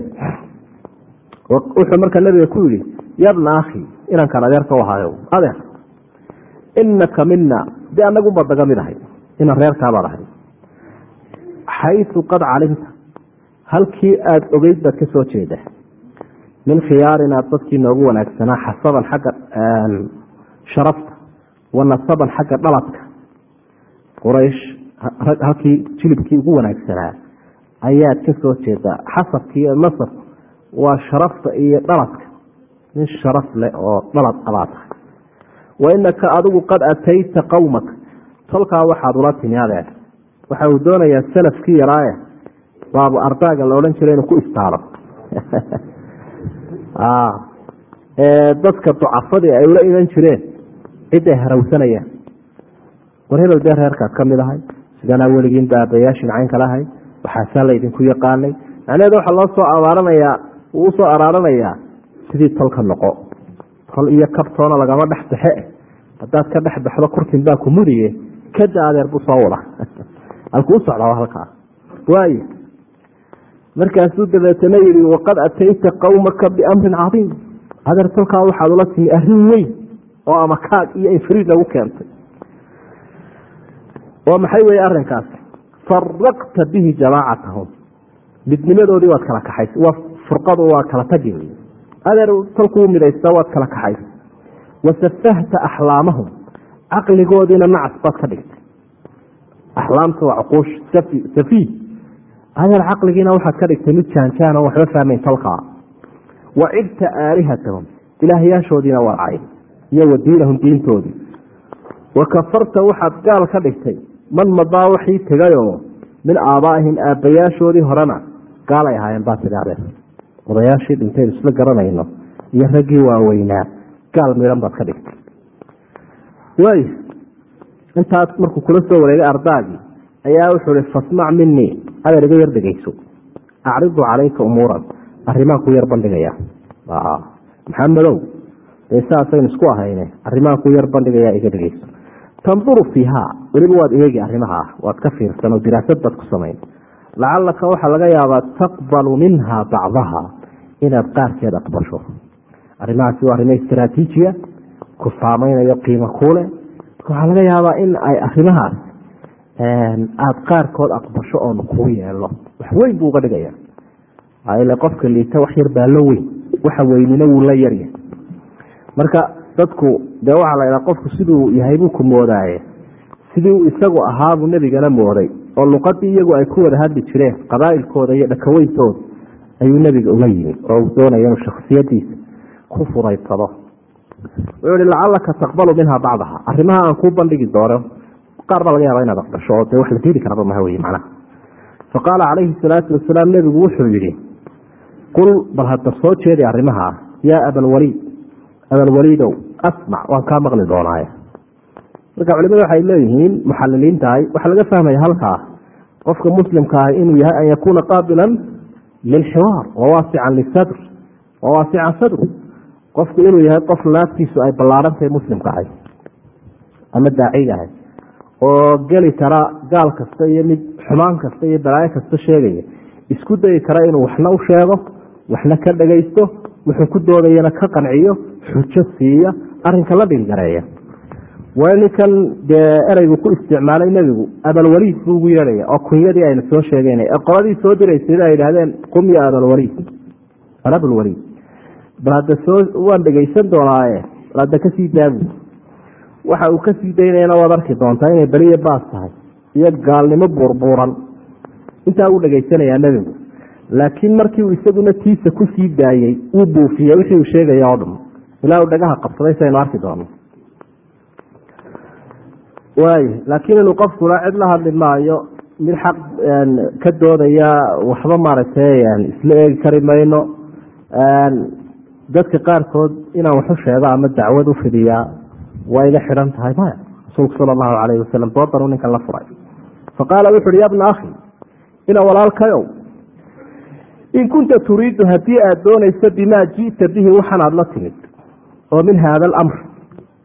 wuxuu markaa nebiga ku yihi yabna akhi inankan adeerka u ahaayo adeer inaka mina de anagunbaad naga mid ahay inan reerkaabaad ahay xaytu qad calimta halkii aada ogeyd baad ka soo jeeda min khiyaarinaa dadkii noogu wanaagsanaa xasaban xagga sharafta wa nasaban xagga dhaladka quraysh halkii jilibkii ugu wanaagsanaa ayaad ka soo jeedaa xasabkii nasab waa sharafta iyo dhaladka nin sharaf leh oo dhalad abaa tahay wainaka adigu qad atayta qowmaka tolkaa waxaad ula timi adeer waxa uu doonayaa salafkii yaraaye baabu ardaaga la odhan jiray inuu ku istaaro dadka ducafadii ay ula iman jireen ciday harawsanayaan war hebel bee reerkaad ka mid ahay sidanaa weligiin baabayaashin caynka lahay waxaasaa laydinku yaqaanay macnaheed waxaa loo soo abaaranayaa uu u soo araaranayaa sidii tolka noqo tol iyo kabtoona lagama dhex baxe haddaad ka dhex baxdo kurtin baa ku mudiye kada adeer buu soo wada halkuu socdaa halkaa. Waay markaasuu dabeetana yihi waqad atayta qowmaka biamrin cadiim. Adeer tolkaa waxaad ula timi arrin weyn oo ama kaag iyo infriid lagu keentay. Oo maxay weye arrinkaas faraqta bihi jamaacatahum. Midnimadoodii waad kala kaxaysa waa furqadu waa kala tagi adeer tolkuu midaysta waad kala kaxaysa wasafahta axlaamahum caqligoodiina nacas baad ka dhigtay. Axlaamta waa cuquush safiih adeer caqligiina waxaad ka dhigtay mid jaanjaan oo waxba fahmayn tolkaa wacibta aalihatahum. Ilaahyaashoodiina waa cay iyo wa diinahum diintoodii wa kafarta waxaad gaal ka dhigtay. Man madaa waxii tegayoo min aabaaihim aabbayaashoodii horena gaalay ahaayeen baa tidhaahdeen odayaashii dhintaynu isla garanayno? Iyo raggii waaweynaa gaal midhan baad ka dhigtay. Waay intaas markuu kula soo wareegay ardaagii ayaa wuxuu ihi fasmac minii adeer iga yar dhegeyso acridu calayka umuuran. Arrimaan ku yar bandhigaya maxamedow dee saasaynu isku ahayne. Arrimaan ku yar bandhigayaa iga dhegeyso tanduru fiiha weliba waad eegi arrimaha ah. Waad ka fiirsan oo diraasad baad ku samayn lacalaka waxaa laga yaabaa taqbalu minha bacdaha inaad qaarkeed aqbasho. Arrimahaasi waa arrimo istraatiijiya ku saameynayo qiimo kuule waxaa laga yaabaa in ay arrimahaas aada qaarkood aqbasho oonu kuu yeelo. Wax weyn buu uga dhigaya ile qofka liita wax yar baa lo weyn. Waxa weynina wuu la yarya marka dadku dee waxaa la ydhaha qofku siduu yahay buu ku moodaaye sidii uu isagu ahaabuu nebigana mooday oo luqadii iyagu ay ku wada hadli jireen qabaa'ilkooda iyo dhakaweyntooda ayuu nebiga uga yimi oo uu doonaya inuu shaksiyadiisa ku furaysado wuxuu ihi lacalaka taqbalu minha bacdaha arrimaha aan kuu bandhigi doono qaar baa laga yaaba inaad aqbasho oo dee wax la diidi karaba maha wey macnaha. Faqaala calayhi salaatu wasalaam nebigu wuxuu yihi qul bal hadda soo jeedi arrimaha yaa abalwaliid abalwaliidow asmac waan kaa maqli doonaaye marka culimadu waxay leeyihiin muxaliliintahay waxaa laga fahmaya halkaa qofka muslimka ah inuu yahay an yakuuna qaabilan lilxiwaar wawaasican lisadr wawaasican sadru qofku inuu yahay qof laabtiisu ay ballaarantahay muslimka ahay ama daaciga ahay oo geli kara gaal kasta iyo mid xumaan kasta iyo balaayo kasta sheegaya. Isku dayi kara inuu waxna u sheego waxna ka dhagaysto wuxuu ku doodayana ka qanciyo xujo siiya arinka la dhilgareeya ninkan dee ereygu ku isticmaalay nebigu abalwaliid buu ugu yeedhaya oo kunyadii aynu soo sheegeynay ee qoladii soo diraysay ay idhahdeen qum ya abalwaliid abalwaliid bal hadda soo waan dhegaysan doonaaye bal hadda ka sii daabu. Waxa uu ka sii daynayana waad arki doontaa inay beliya baas tahay iyo gaalnimo buurbuuran intaa uu dhegaysanayaa nebigu. Laakiin markii uu isaguna tiisa ku sii daayey uu buufiyey wixii uu sheegaya oo dhan. Ilaa uu dhagaha qabsaday saynu arki doono waay laakiin inuu qofkuna cid la hadli maayo mid xaq ka doodaya waxba maaragtay isla eegi kari mayno dadka qaarkood inaan waxu sheego ama dacwad u fidiyaa waa iga xidhan tahay maya. Rasuulku sala allahu calayhi wasalam doodan uu ninkan la furay. Faqaala wuxu uhi ya bna akhi ina walaalkayow in kunta turiidu haddii aada doonayso bimaa ji'ta bihi waxan aada la timid oo min haada alamr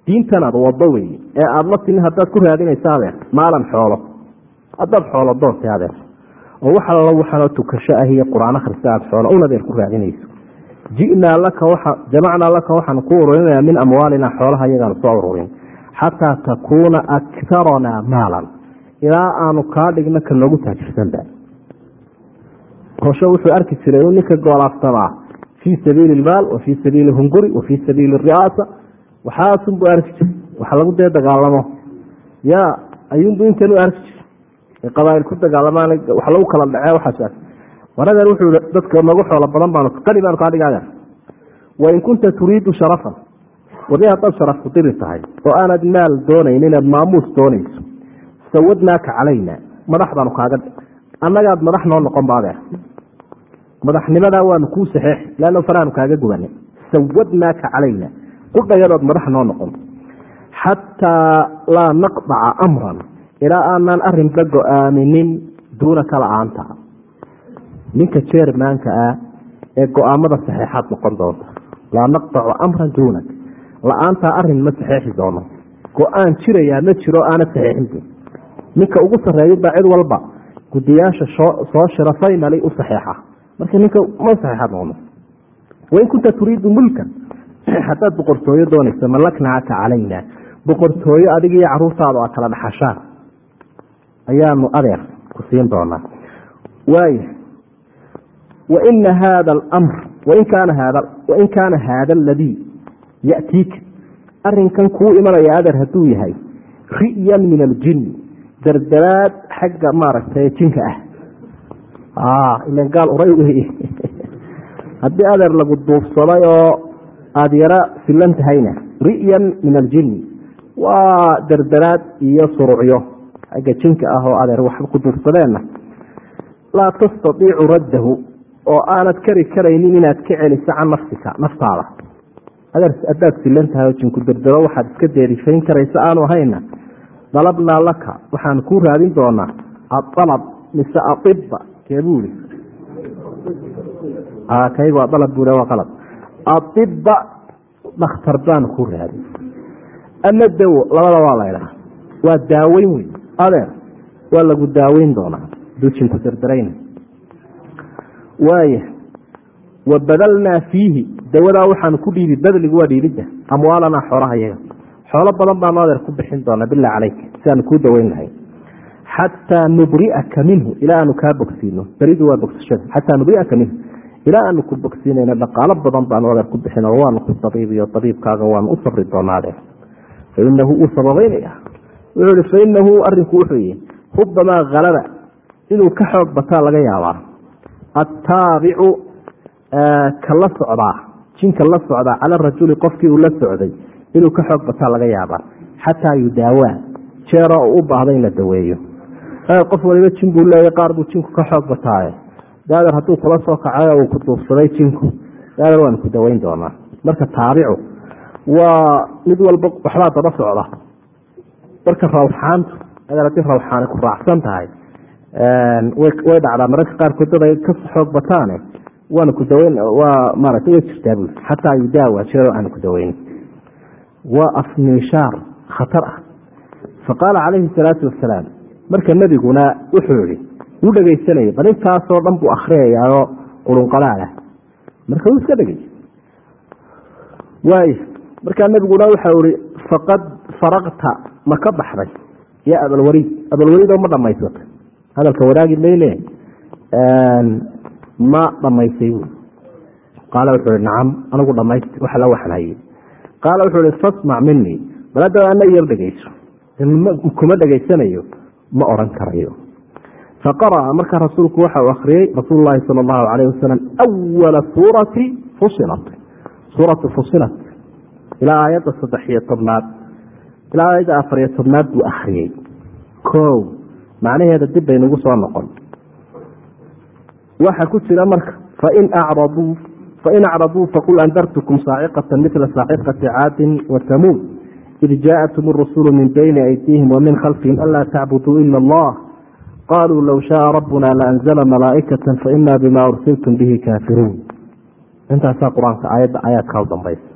diintan aad wado wey ee aada la timid haddaad ku raadinayso adeer maalan xoolo. Haddaad xoolo doontay adeer oo wax alla waxanoo tukasho ah qur'aan akhrisa aada xoolo un adeer ku raadinayso. Jinaa laka waa jamacnaa laka waxaan ku ururinaya min amwaalina xoolaha iyagaanu soo ururin. Xataa takuuna akharanaa maalan. Ilaa aanu kaa dhigno ka noogu taajirsanba hosho wuxuu arki jiray inuu ninka goolaafsamaa fii sabiili ilmaal wa fii sabiili hunguri wa fii sabiili riyaasa waxaasunbu arki jiray waxa lagu dee dagaalamo. Ya ayuunbu intan u arki jiray qabaail ku dagaalamaan wax lagu kala dhacee waxaas waradeer wuxuu dadka nagu xoolo badan baanu qani baanu kaa dhigaaya wain kunta turiidu sharafan. Wadi haddaad sharaf kudiri tahay oo aanad maal doonayn inaad maamuus doonayso sawadnaaka calayna madax baanu kaaga annagaad madax noo noqon ba adeer madaxnimadaa waanu kuu saxeexi leanno faraanu kaaga gubanay sawadnaaka calayna qudhayadood madax noo noqon. Xataa laa naqdaca amran. Ilaa aanaan arinba go'aaminin duunaka la'aanta. Ninka jermanka ah ee go'aamada saxeexaad noqon doonta. Laa naqdacu amran duunak la'aantaa arrin ma saxeexi doono. Go'aan jirayaa ma jiro aanad saxeexin ninka ugu sareeya baa cid walba gudiyaasha soo shira faynali u saxeexa marka ninka ma saxeexad noqno wain kunta turiidu mulkan haddaad boqortooyo doonayso malaknacaka calayna. Boqortooyo adiga iyo caruurtaada a kala dhaxashaan ayaanu adeer ku siin doonaa. Waaya waina haada almr wain kaana haada wain kaana haada aladii yatiika arinkan kuu imanaya adeer hadduu yahay ri'yan min aljini dardaraad xagga maaragtay jinka ah. Ilan gaal uray haddii adeer lagu duufsaday oo aada yaro filan tahayna ri'yan min aljini waa dardaraad iyo surucyo. Xagga jinka ah oo adeer waxba ku duufsadeenna laa tastaiicu raddahu oo aanad kari karaynin inaad ka celiso can nafsika naftaada. Adeer haddaad filan tahay oo jinku dardaro waxaad iska deerifayn karaysa aanu ahayna. Dalabnaa laka waxaan kuu raadin doonaa. Aalab mise aiba keebuli kayga waa dalab bule waa qalab aiba dhakhtar baanu kuu raadin ama dawo labada waa laydhaha waa daaweyn wey adeer waa lagu daaweyn doonaa dujinku dardarayna waaya wa badalnaa fiihi dawadaa waxaanu ku dhiibi badligu waa dhiibidda amwaalanaa xoolaha yaga xoolo badan baanu adeer ku bixin doonaa bilaa caleyk si kuu daweyn lahay xataa nubri'aka minhu ilaa aanu kaa bogsiino beridu waa bogsashada xataa nubri'aka minhu ilaa aanu ku bogsiinayna dhaqaalo badan baanu adeer ku bixin oo waanu ku dabiibiyo dabiibkaaga waanu u sabri doonaa adeer fainahu uu sababeynaya wuxuu ihi fainahu arinku wuxuu yihi rubamaa halaba inuu ka xoog bataa laga yaabaa. Attaabicu ka socdaa jinka la socdaa cala rajuli qofkii uu la socday inuu ka xoog bataa laga yaabaa. Xataa yudaawaa jeero u baahda in la daweeyo. Qof waliba jin buu leeya qaar buu jinku ka xoog bataaye daader hadduu kula soo kacay oo uu ku duufsaday jinku daader waanu ku daweyn doonaa. Marka taabicu waa mid walba waxbaa daba socda. Marka rawxaantu adeer haddii rawxaani ku raacsan tahay way dhacdaa. Mararka qaarkood dad ay ka xoog bataane waana ku daweyn waa maaragtay way jirtaa bui xataa yudaawa jeero aanu ku daweyn. Waa afniishaar khatar ah. Faqaala calayhi salaatu wasalaam marka nebiguna wuxuu yihi wuu dhegeysanayay bal intaasoo dhan buu akhriyayaao qurunqalaalah marka wuu iska dhegey waay markaa nebiguna waxau ihi faqad faraqta ma ka baxday? Ya abalwaliid abalwaliid oo ma dhamaysata hadalka wanaagi mayne ma dhamaystay bu qaala wuxuu ihi nacam anigu dhamayst waxa la waxnayey qaala wuxuu ihi fasmac minii bal hadda ana yar dhegeyso kuma dhegeysanayo ma oran karayo faqara'a marka rasuulku waxa uu akhriyey rasuululahi sal allahu calayh wasalam awala suurati fusilat suuratu fusilat ilaa aayadda saddex-iyo tobnaad ilaa aayadda afariyo tobnaad buu akhriyey kow macnaheeda dib baynugu soo noqon waxa ku jira marka fain acraduu fain acraduu faqul andartukum saaciqatan midla saaciqati caadin wa tamuud id jaa'atum arasuulu min bayni aydiihim wa min khalfihim anlaa tacbuduu ila allah qaluu low shaaa rabuna laanzla malaa'ikaة faina bima ursiltum bihi kaafiruun intaasaa qur'aanka aayadda aayaadka u dambaysa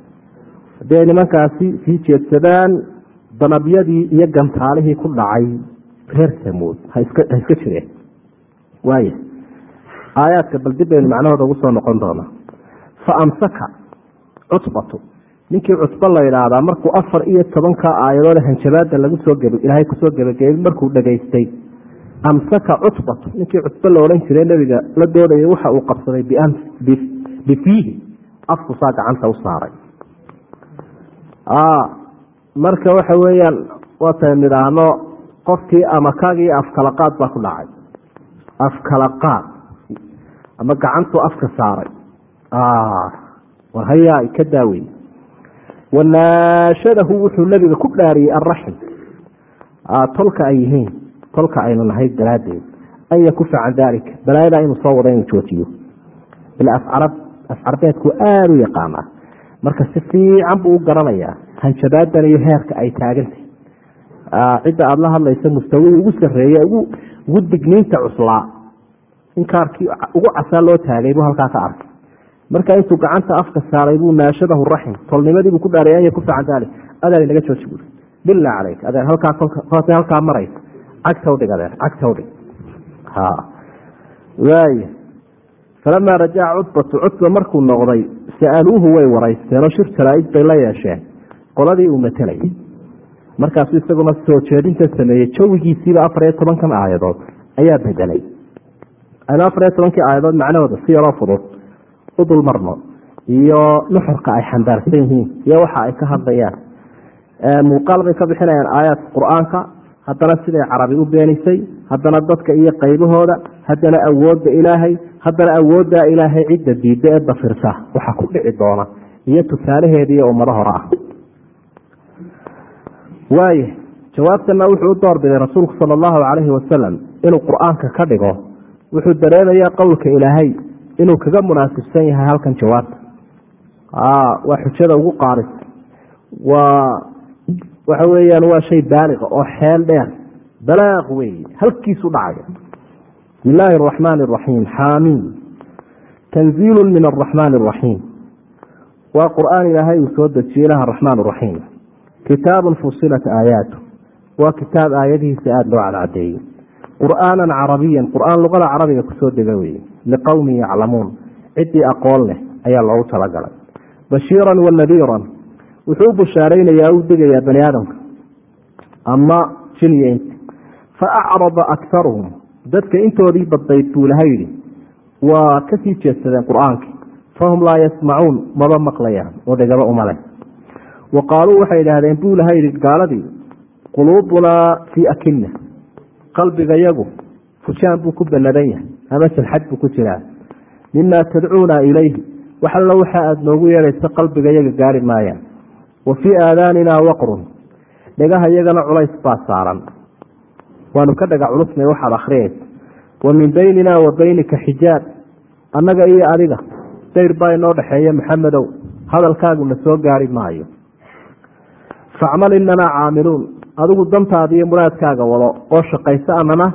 haddii ay nimankaasi sii jeedsadaan danabyadii iyo gantaalihii ku dhacay reer samuud ha iska jireen waaya aayaadka bal dib baynu macnahooda ugu soo noqon doonaa fa amsaka cutbatu ninkii cutbo la yidhaahdaa markuu afar iyo tobanka aayadood hanjabaada lagu soo ilaahay ku soo gebageyay markuu dhegaystay amsaka cutbatu ninkii cutbo la odhan jiray nebiga la doodayay waxa uu qabsaday bifiihi afkusaa gacanta u saaray. Marka waxa weeyaan waataynu idhaahno qofkii ama kaagii afkalaqaad baa ku dhacay. Afkalaqaad. Ama gacantuu afka saaray. War hayaa ka daawey wanaashadahu wuxuu nabiga ku dhaariyey alraxim tolka ay yihiin tolka aynu nahay daraaddeed an yakufa can daalika balaayadaa inuu soo wado inuu joojiyo. Afcarbeedku aada u yaqaanaa marka si fiican buu u garanayaa hanjabaadan iyo heerka ay taagantay. Cidda aada la hadlaysa mustawii ugu sareeye ugu digniinta cuslaa in kaarkii ugu casaa loo taagay buu halkaa ka arkay. Marka intuu gacanta afka saaray buu naashadahu raxim tolnimadiibuu ku dhaaray an yakufa can daalik adeer inaga jooji buuri billah caleyk adeer halkaa maraysa cagta udhig adeer cagta udhig ha. Waaya falamaa rajaca cutbatu cutba markuu noqday sa'aluuhu way waraysteenoo shir jalaa-id bay la yeesheen. Qoladii uu matelayay markaasuu isaguna soo jeedinta sameeyey jawigiisiiba afar iyo tobankan aayadood ayaa bedelay. Aynu afar iyo tobankii aayadood macnahooda si yaroo fudud u dulmarno iyo nuxurka ay xambaarsan yihiin iyo waxa ay ka hadlayaan. Muuqaal bay ka bixinayaan aayaadka qur'aanka haddana siday carabi u beenisay haddana dadka iyo qaybahooda haddana awoodda ilaahay haddana awoodda ilaahay cidda diidda ee dafirta waxa ku dhici doona iyo tusaalaheediiyo ummado hore ah. Waaya jawaabtana wuxuu u doorbiday rasuulku sala allahu calayhi wasalam inuu qur'aanka ka dhigo. Wuxuu dareemayaa qowlka ilaahay inuu kaga munaasibsan yahay halkan jawaabta. Waa xujada ugu qaadis waa waxa weeyaan waa shay baaliqa oo xeel dheer balaaq wey halkiisu dhacaya bismi illaahi araxiim xaamiin. Tanziilu min araxmaani araxiim waa qur'aan ilaahay uu soo dejiyey ilaha araxmaan araxiim kitaabun fusilat aayaatu. Waa kitaab aayadihiisa aada loo cadcadeeyey qur'aanan carabiyan qur'aan luqada carabiga ku soo dega weye liqowmin yaclamuun. Ciddii aqoon leh ayaa loogu talagalay. Bashiiran wa nadiiran wuxuu bushaaraynayaa u digayaa bani aadamka. Ama jin fa acrada akharuhum dadka intoodii badbayd buu yidhi waa ka sii jeedsadeen qur'aankii fahum laa yasmacuun maba maqlayaan oo dhegaba uma leh. Wa qaaluu waxay idhaahdeen buu yidhi gaaladii quluubunaa fii akina qalbiga yagu fujaan buu ku banadan yahay. Ama jalxad buu ku jiraa. Mimaa tadcuuna ilayhi. Wax allo waxa aada noogu yeedhaysa qalbiga yaga gaari maayaan wa fii aadaaninaa waqrun. Dhegaha yagana culays baa saaran. Waanu ka dhaga culusnay waxaad akhriyaysa wa min beynina wa beynika xijaab. Annaga iyo adiga dayr baa inoo dhexeeya maxamedow hadalkaaguna soo gaari maayo. Facmal inanaa caamiluun. Adigu dantaada iyo muraadkaaga wado oo shaqayso anana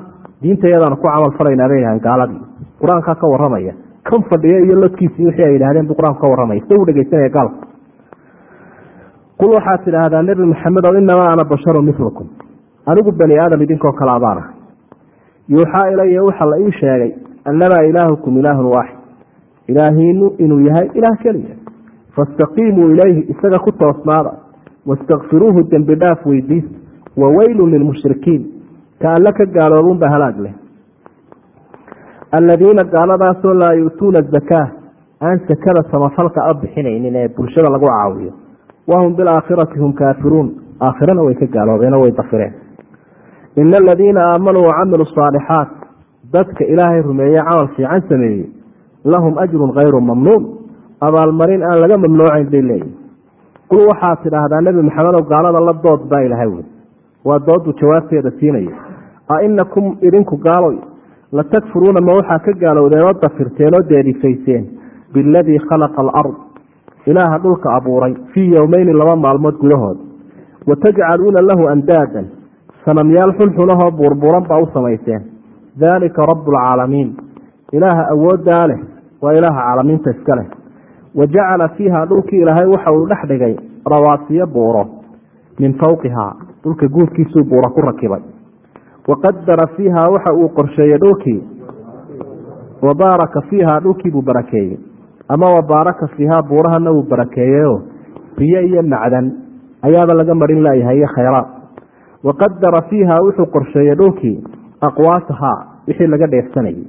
diintayadaanu ku camal falaynaa bay yidhahdeen gaaladii. Qur'aankaa ka waramaya kan fadhiyo iyo lodkiisii wixii ay yidhahdeen buu qur'aanku ka warramaya sida u dhegeysanaya gaalka qul waxaad tidhaahdaa nebi maxamed ow inamaa ana basharu milukum anigu bani aadam idinkoo kale abaan ahay yuuxaa ilaya waxa la ii sheegay annamaa ilaahukum ilaahun waaxid ilaahiinu inuu yahay ilaah keliya fastaqiimuu ilayhi isaga ku toosnaada wastakfiruuhu dembi dhaaf weydiis wa weylun lilmushrikiin ka alle ka gaaloobunba halaag leh aladiina gaaladaasoo laa yu'tuuna zakaa aan sakada samafalka a bixinaynin ee bulshada lagu caawiyo wahum bilaakhirati hum kaafiruun aakhirana way ka gaaloobeenoo way dafireen. Ina aladiina aamanuu wacamiluu saalixaat dadka ilaahay rumeeye camal fiican sameeyey. Lahum ajrun kayru mamnuun. Abaalmarin aan laga mamnuucayn bay leeyihiin qul waxaad tidhaahdaa nebi maxamedow gaalada la dood baa ilahay wey waa dooddu jawaabteeda siinaya. A inakum idinku gaaloy. Latakfuruuna ma waxaa ka gaalowdeen oo dafirteen oo deedifayseen biladii khalaqa alard ilaaha dhulka abuuray fii yowmeyni laba maalmood gudahood. Wa tajcaluuna lahu andaadan sanamyaal xunxunahoo buurbuuran baa u samayseen. Daalika rabu lcaalamiin ilaaha awooddaa leh waa ilaaha caalamiinta iska leh. Wa jacala fiiha dhulkii ilaahay waxa uu dhex dhigay rawaasiyo buuro. Min fowqihaa dhulka guudkiisuu buuro ku rakibay. Wa qadara fiiha waxa uu qorsheeyey dhulkii. Wa baaraka fiiha dhulkiibuu barakeeyey ama wa baaraka fiiha buurahana wuu barakeeyeyo biyo iyo macdan. Ayaaba laga marin layahay iyo khayraad wa qadara fiiha wuxuu qorsheeyey dhulkii aqwaatahaa wixii laga dheefsanayay.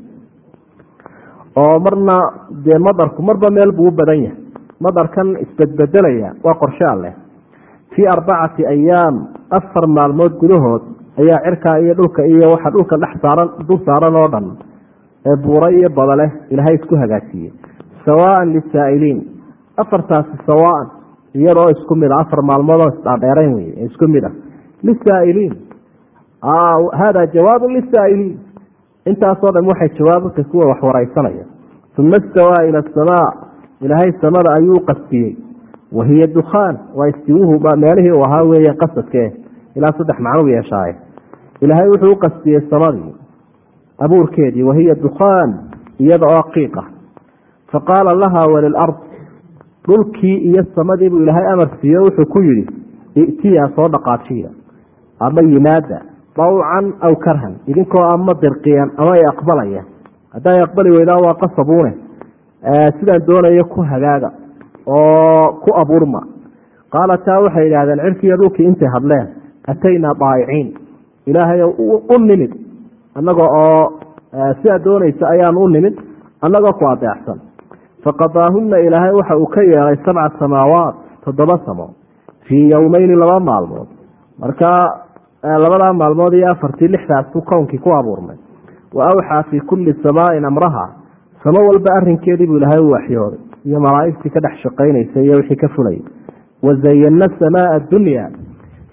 Oo marna dee madarku marba meel buu u badan yahay. Madarkan isbedbedelaya waa qorshe alleh. Fii arbacati ayaam afar maalmood gudahood ayaa cirkaa iyo dhulka iyo waxa dhulka dhex saaran dul saaran oo dhan ee buura iyo badaleh ilaahay isku hagaajiyey sawaan lisaa'iliin. Afartaasi sawaan iyadoo isku mid a afar maalmoodoo isdhaadheerayn wey isku mid ah. Lisaa'iliin. Hada jawaabu lisaa'iliin. Intaasoo dhan waxay jawaabka kuwa wax wareysanaya uma istawaa ila asamaa ilaahay samada ayuu qasbiyey. Wahiya dukhaan. Waa istiwuhu meelihii uu ahaa weeye qasadke ilaa saddex macnuu yeeshaaye ilaahay wuxuu u qasbiyey samadii abuurkeedii. Wahiya dukhaan. Iyada oo qiiqa faqaala laha walilard dhulkii iyo samadii buu ilaahay amar siiye wuxuu ku yidhi itiya soo dhaqaajiya ama yimaada dawcan aw karhan idinkoo ama dirqiyan ama ay aqbalaya. Hadday aqbali weydaan waa qasabuune sidaan doonayo ku hagaaga oo ku abuurma. Qaala taa waxay yidhahdeen cirkiiyo dhulkii intay hadleen ataynaa daa'iciin ilaahay u nimid annaga oo sidaa doonaysa ayaan u nimid annagoo ku adeecsan faqadaahunna ilaahay waxa uu ka yeelay sabca samaawaat toddoba samo fii yowmeyni laba maalmood. Marka labadaa maalmood iyo afartii lixdaasuu kownkii ku abuurmay. Wa awxaa fii kulli samaain amraha samo walba arinkeedii buu ilaahay u waxyooday iyo malaaigtii ka dhex shaqaynaysa iyo wixii ka fulay wazayanna samaa addunya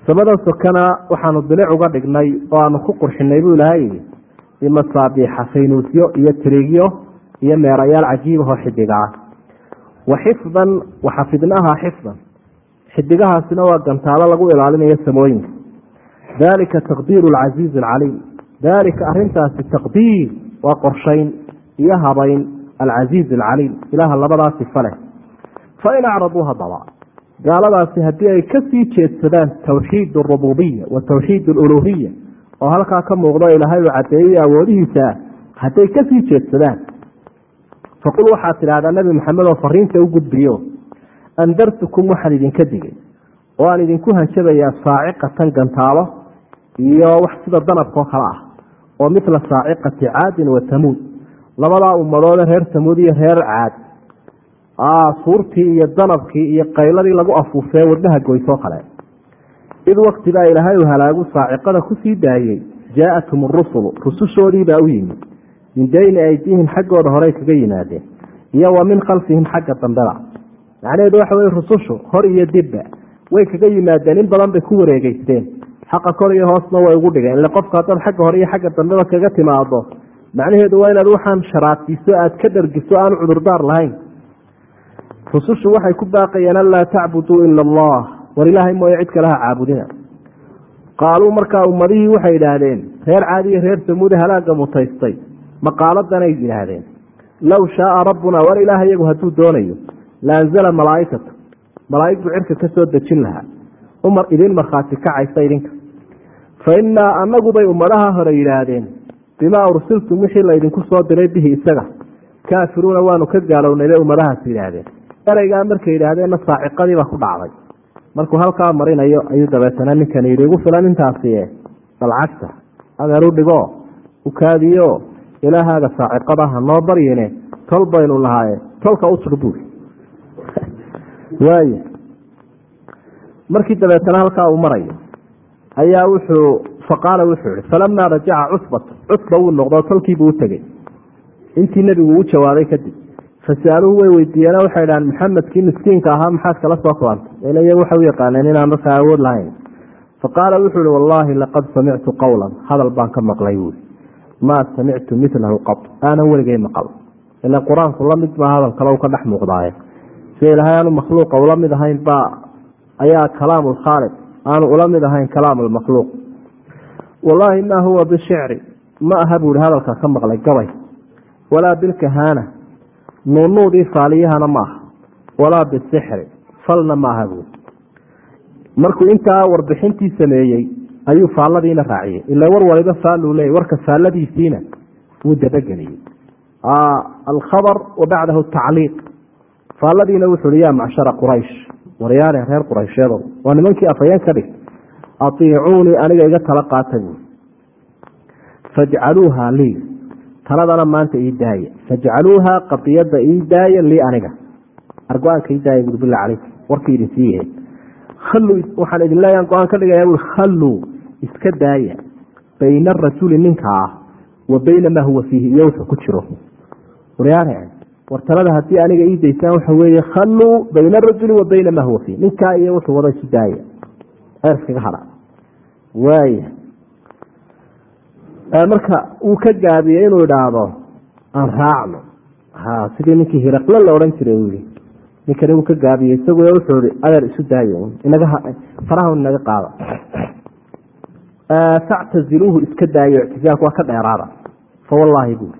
samada sokana waxaanu bilic uga dhignay oo aanu ku qurxinay buu ilaahay yidhi bimasaabiixa faynuusyo iyo tiriigyo iyo meerayaal cajiibahoo xidigaa wa xifdan waxafidnaha xifdan. Xidigahaasina waa gantaalo lagu ilaalinayo samooyinka. Dalika taqdiiru alcasiizi alcaliim. Dalika arintaasi taqdiir waa qorshayn iyo habayn alcasiiz alcaliim. Ilaaha labadaa sifa leh fain acraduu hadaba gaaladaasi haddii ay ka sii jeedsadaan towxiid arububiya wa towxiid aluluhiya oo halkaa ka muuqdo ilaahay uu cadeeyey awoodihiisa hadday ka sii jeedsadaan faqul waxaad tidhahdaa nebi maxamed oo fariinta u gudbiyo andartukum waxaan idinka digay oo aan idinku hanjabayaa saaciqatan gantaalo iyo wax sida danabkao kale ah oo mila saaciqati caadin wa tamuud labadaa ummadoode reer tamuud iyo reer caad suurtii iyo danabkii iyo qayladii lagu afuufee wadnaha goysoo kale id waktigaa ilaahay uu halaagu saaciqada ku sii daayey jaa-athum arusulu rusushoodiibaa u yimid min beyni aydiihim xaggooda horey kaga yimaadeen iyo wa min khalfihim xagga dambeda macnaheedu waxa wey rusushu hor iyo dibba way kaga yimaadeen. In badan bay ku wareegeysteen xaqa kor iyo hoosna way ugu dhigeen. Ile qofka haddaad xagga hore iyo xagga dambeba kaga timaado macnaheedu waa inaad waxaan sharaatiso aad ka dhargiso aan cudurdaar lahayn. Rusushu waxay ku baaqayeen anlaa tacbuduu ila allah war ilaahay mooye cid kalaha caabudina. Qaaluu markaa ummadihii waxay idhaahdeen reer caadi iyo reer samuude halaaga mutaystay maqaaladanay yidhaahdeen. Low shaaa rabbunaa war ilaah iyagu hadduu doonayo la anzala malaaikata. Malaaig cirka ka soo dejin lahaa. Umar idin markhaati kacaysa idinka. Fa innaa annagubay ummadaha hore yidhaahdeen bimaa ursiltum wixii laydinku soo diray bihi isaga. Kaafiruuna waanu ka gaalownay bay ummadahaas yidhaahdeen. Ereygaa markay yidhaahdeenna saaciqadiibaa ku dhacday. Markuu halkaa marinayo ayuu dabeetana ninkan yidhi igu filan intaasi balcagta adeer u dhigo ukaadiyo ilaahaaga saaciqada noo baryine tol baynu lahaaye tolka u tur buuri. Waaya markii dabeetana halkaa uu marayo ayaa wuxuu faqaala wuxuu ihi falamaa rajaca cusbat cusba wuu noqdo tolkiibuu u intii nebigu u jawaabay kadib fasaaluhu way weydiiyeen waxay dhahaan maxamedkii miskiinka ahaa maxaad kala soo kulantay ila iyagu waxay u yaqaaneen inaan markaa awood lahayn. Faqaala wuxuu ihi wallaahi laqad samictu qowlan hadal baan ka maqlay buui maa samictu milahu qad aanan weligay maqal. Ila qur'aanku la mid baa hadal kale ka dhex muuqdaaye. Sida ilaahay aanu makhluuqa ula mid ahayn baa ayaa kalaam lkhaaliq aanu ula mid ahayn kalaam lmakhluuq wallaahi maa huwa bishicri ma aha buuhi hadalka ka maqlay gabay. Walaa bilkahaana nuunuudii faaliyahana ma aha. Walaa bisixri falna ma aha markuu intaa warbixintii sameeyey ayuu faalladiina raaciyey. Ila war waliba faalluu leeyay warka faalladiisiina wuu dabageliyey. Alkhabar wa tacliiq. Faalladiina wuxu uhi yaa macshara quraysh waryaale reer quraysheedo waa nimankii afhayeen ka dhig. Atiicuunii aniga iga tala qaata buui fajcaluuha lii taladana maanta ii daaya fajcaluuha qadiyada ii daaya lii aniga. Argo-aanka ii daaya bui billah calaykum warkii idin siiye haluu waxaan idin leeyahan go'aan ka dhigaya bui khalluu iska daaya bayna arajuli ninka ah wa bayna maa huwa fiihi iyo wuxuu ku jiro. Waryaale war talada haddii aniga ii daysaan waxa weeye khalluu bayna arajuli wa bayna maa huwa fiih ninkaa iyo wuxuu wada isu daaya eerskaga hadha waaya marka uu ka gaabiyey inuu idhaahdo aan raacno. Ha sidii ninkii hiraqle la odhan jiray uu yihi ninkani uu ka gaabiyey isagu wuxuu ihi adeer isu daayo inaga faraha inaga qaada factaziluuhu iska daayo ictizaalku waa ka dheeraada. Fa wallaahi buuri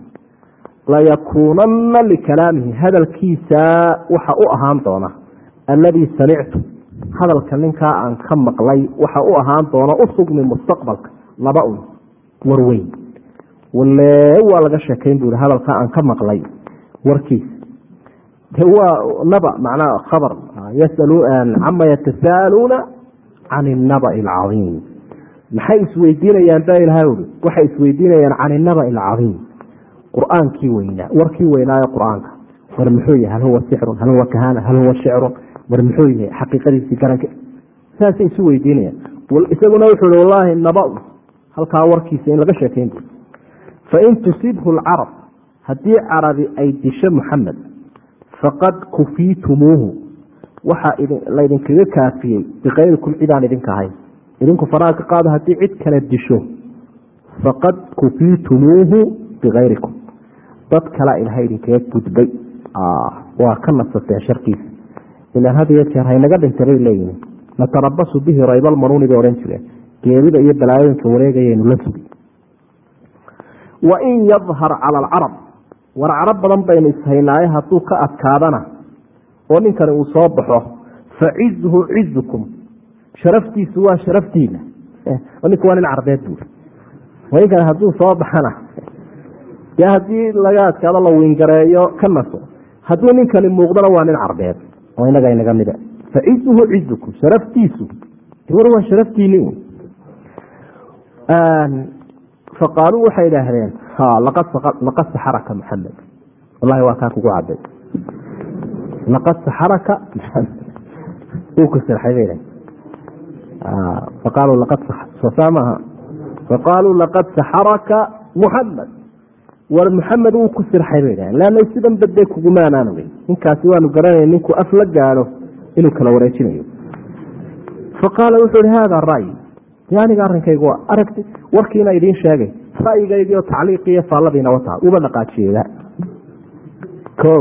layakuunana likalaamihi hadalkiisa waxa u ahaan doona. Alladii samictu hadalka ninkaa aan ka maqlay waxa u ahaan doona u mustaqbalka. Laba un warweyn wale waa laga sheekayn bui hadalka aan ka maqlay warkiisa. De waa naba macnaa khabar cama yatasaaluuna can inabai alcadiim maxay isweydiinayaan ba ilaha ui waxay isweydiinayaan can inabai alcadiim qur'aankii weynaa warkii weynaayo qur'aanka. War muxuu yahay hal huwa sixrun hal huwa kahana hal huwa shicrun? War muxuu yahay xaqiiqadiisii garanka. Saasay isu weydiinayaan isaguna wuxuu hi wallaahi naba halkaa warkiisa in laga sheekayn bu fain tusibhu lcarab haddii carabi ay disho muxamed faqad kufiitumuuhu. Waxaa laydinkaga kaafiyey bikayrikum cidaan idinka ahayn idinku faraha ka qaado haddii cid kale disho faqad kufiitumuuhu bikayrikum dad kalea ilahay idinkaga gudbay. Waa ka nasateen sharkiisa. Ilaan had jeer haynaga dhinta bay leeyihiin natarabasu bihi raybalmanuuni bay odhan jireen. Geerida iyo balaayooyinka wareegayaynu la sugi wain yadhar cala alcarab. War carab badan baynu ishaynaaye hadduu ka adkaadana oo ninkani uu soo baxo facizhu cizukum sharaftiisu waa sharaftiina. Ninka waa nin carbeed buuri ninkani hadduu soo baxana dee haddii laga adkaado la wingareeyo ka naso. Hadduu ninkani muuqdana waa nin carbeed oo inaga inaga mida facizuhu cizukum sharaftiisu. War waa sharaftiini faqaaluu waxay idhaahdeen laqad saxaraka maxamed wallahi waa kaa kugu caday laqad saxaraka maxamed uu ku sirxay bay faqaaluu laqad saxaraka muxamed war maxamed wuu ku sirxay leanna sidan badee kugumaanaan ninkaasi waanu garanay ninkuu af la gaadho inuu kala wareejinayo faqaala wuxuu ihi hada ra'yi aniga arrinkaygu waa aragti warkiina idiin sheegay ra'yigaygii oo tacliiqiiyo faalladiina wataa uba dhaqaajiyeeda o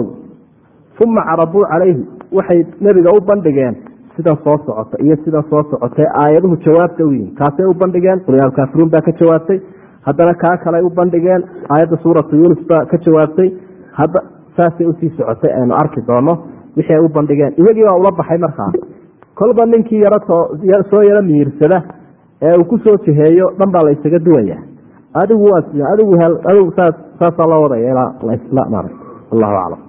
uma caraduu calayhi waxay nebiga u bandhigeen sidan soo socota iyo sidan soo socotay aayaduhu jawaabta u yihiin kaasay u bandhigeen? Qulyaalkaafiruun baa ka jawaabtay. Haddana kaa kale u bandhigeen? Aayadda suuratu yuunus baa ka jawaabtay. Hadda saasay u sii socotay aynu arki doono wixii ay u bandhigeen. Iyagii baa ula baxay markaa. Kolba ninkii yaro soo yaro mihirsada ee uu ku soo jiheeyo dhan baa la ysaga duwaya. Adigu adigu adigu saas saasaa loo wadaya ilaa lasla mara wallahu aclam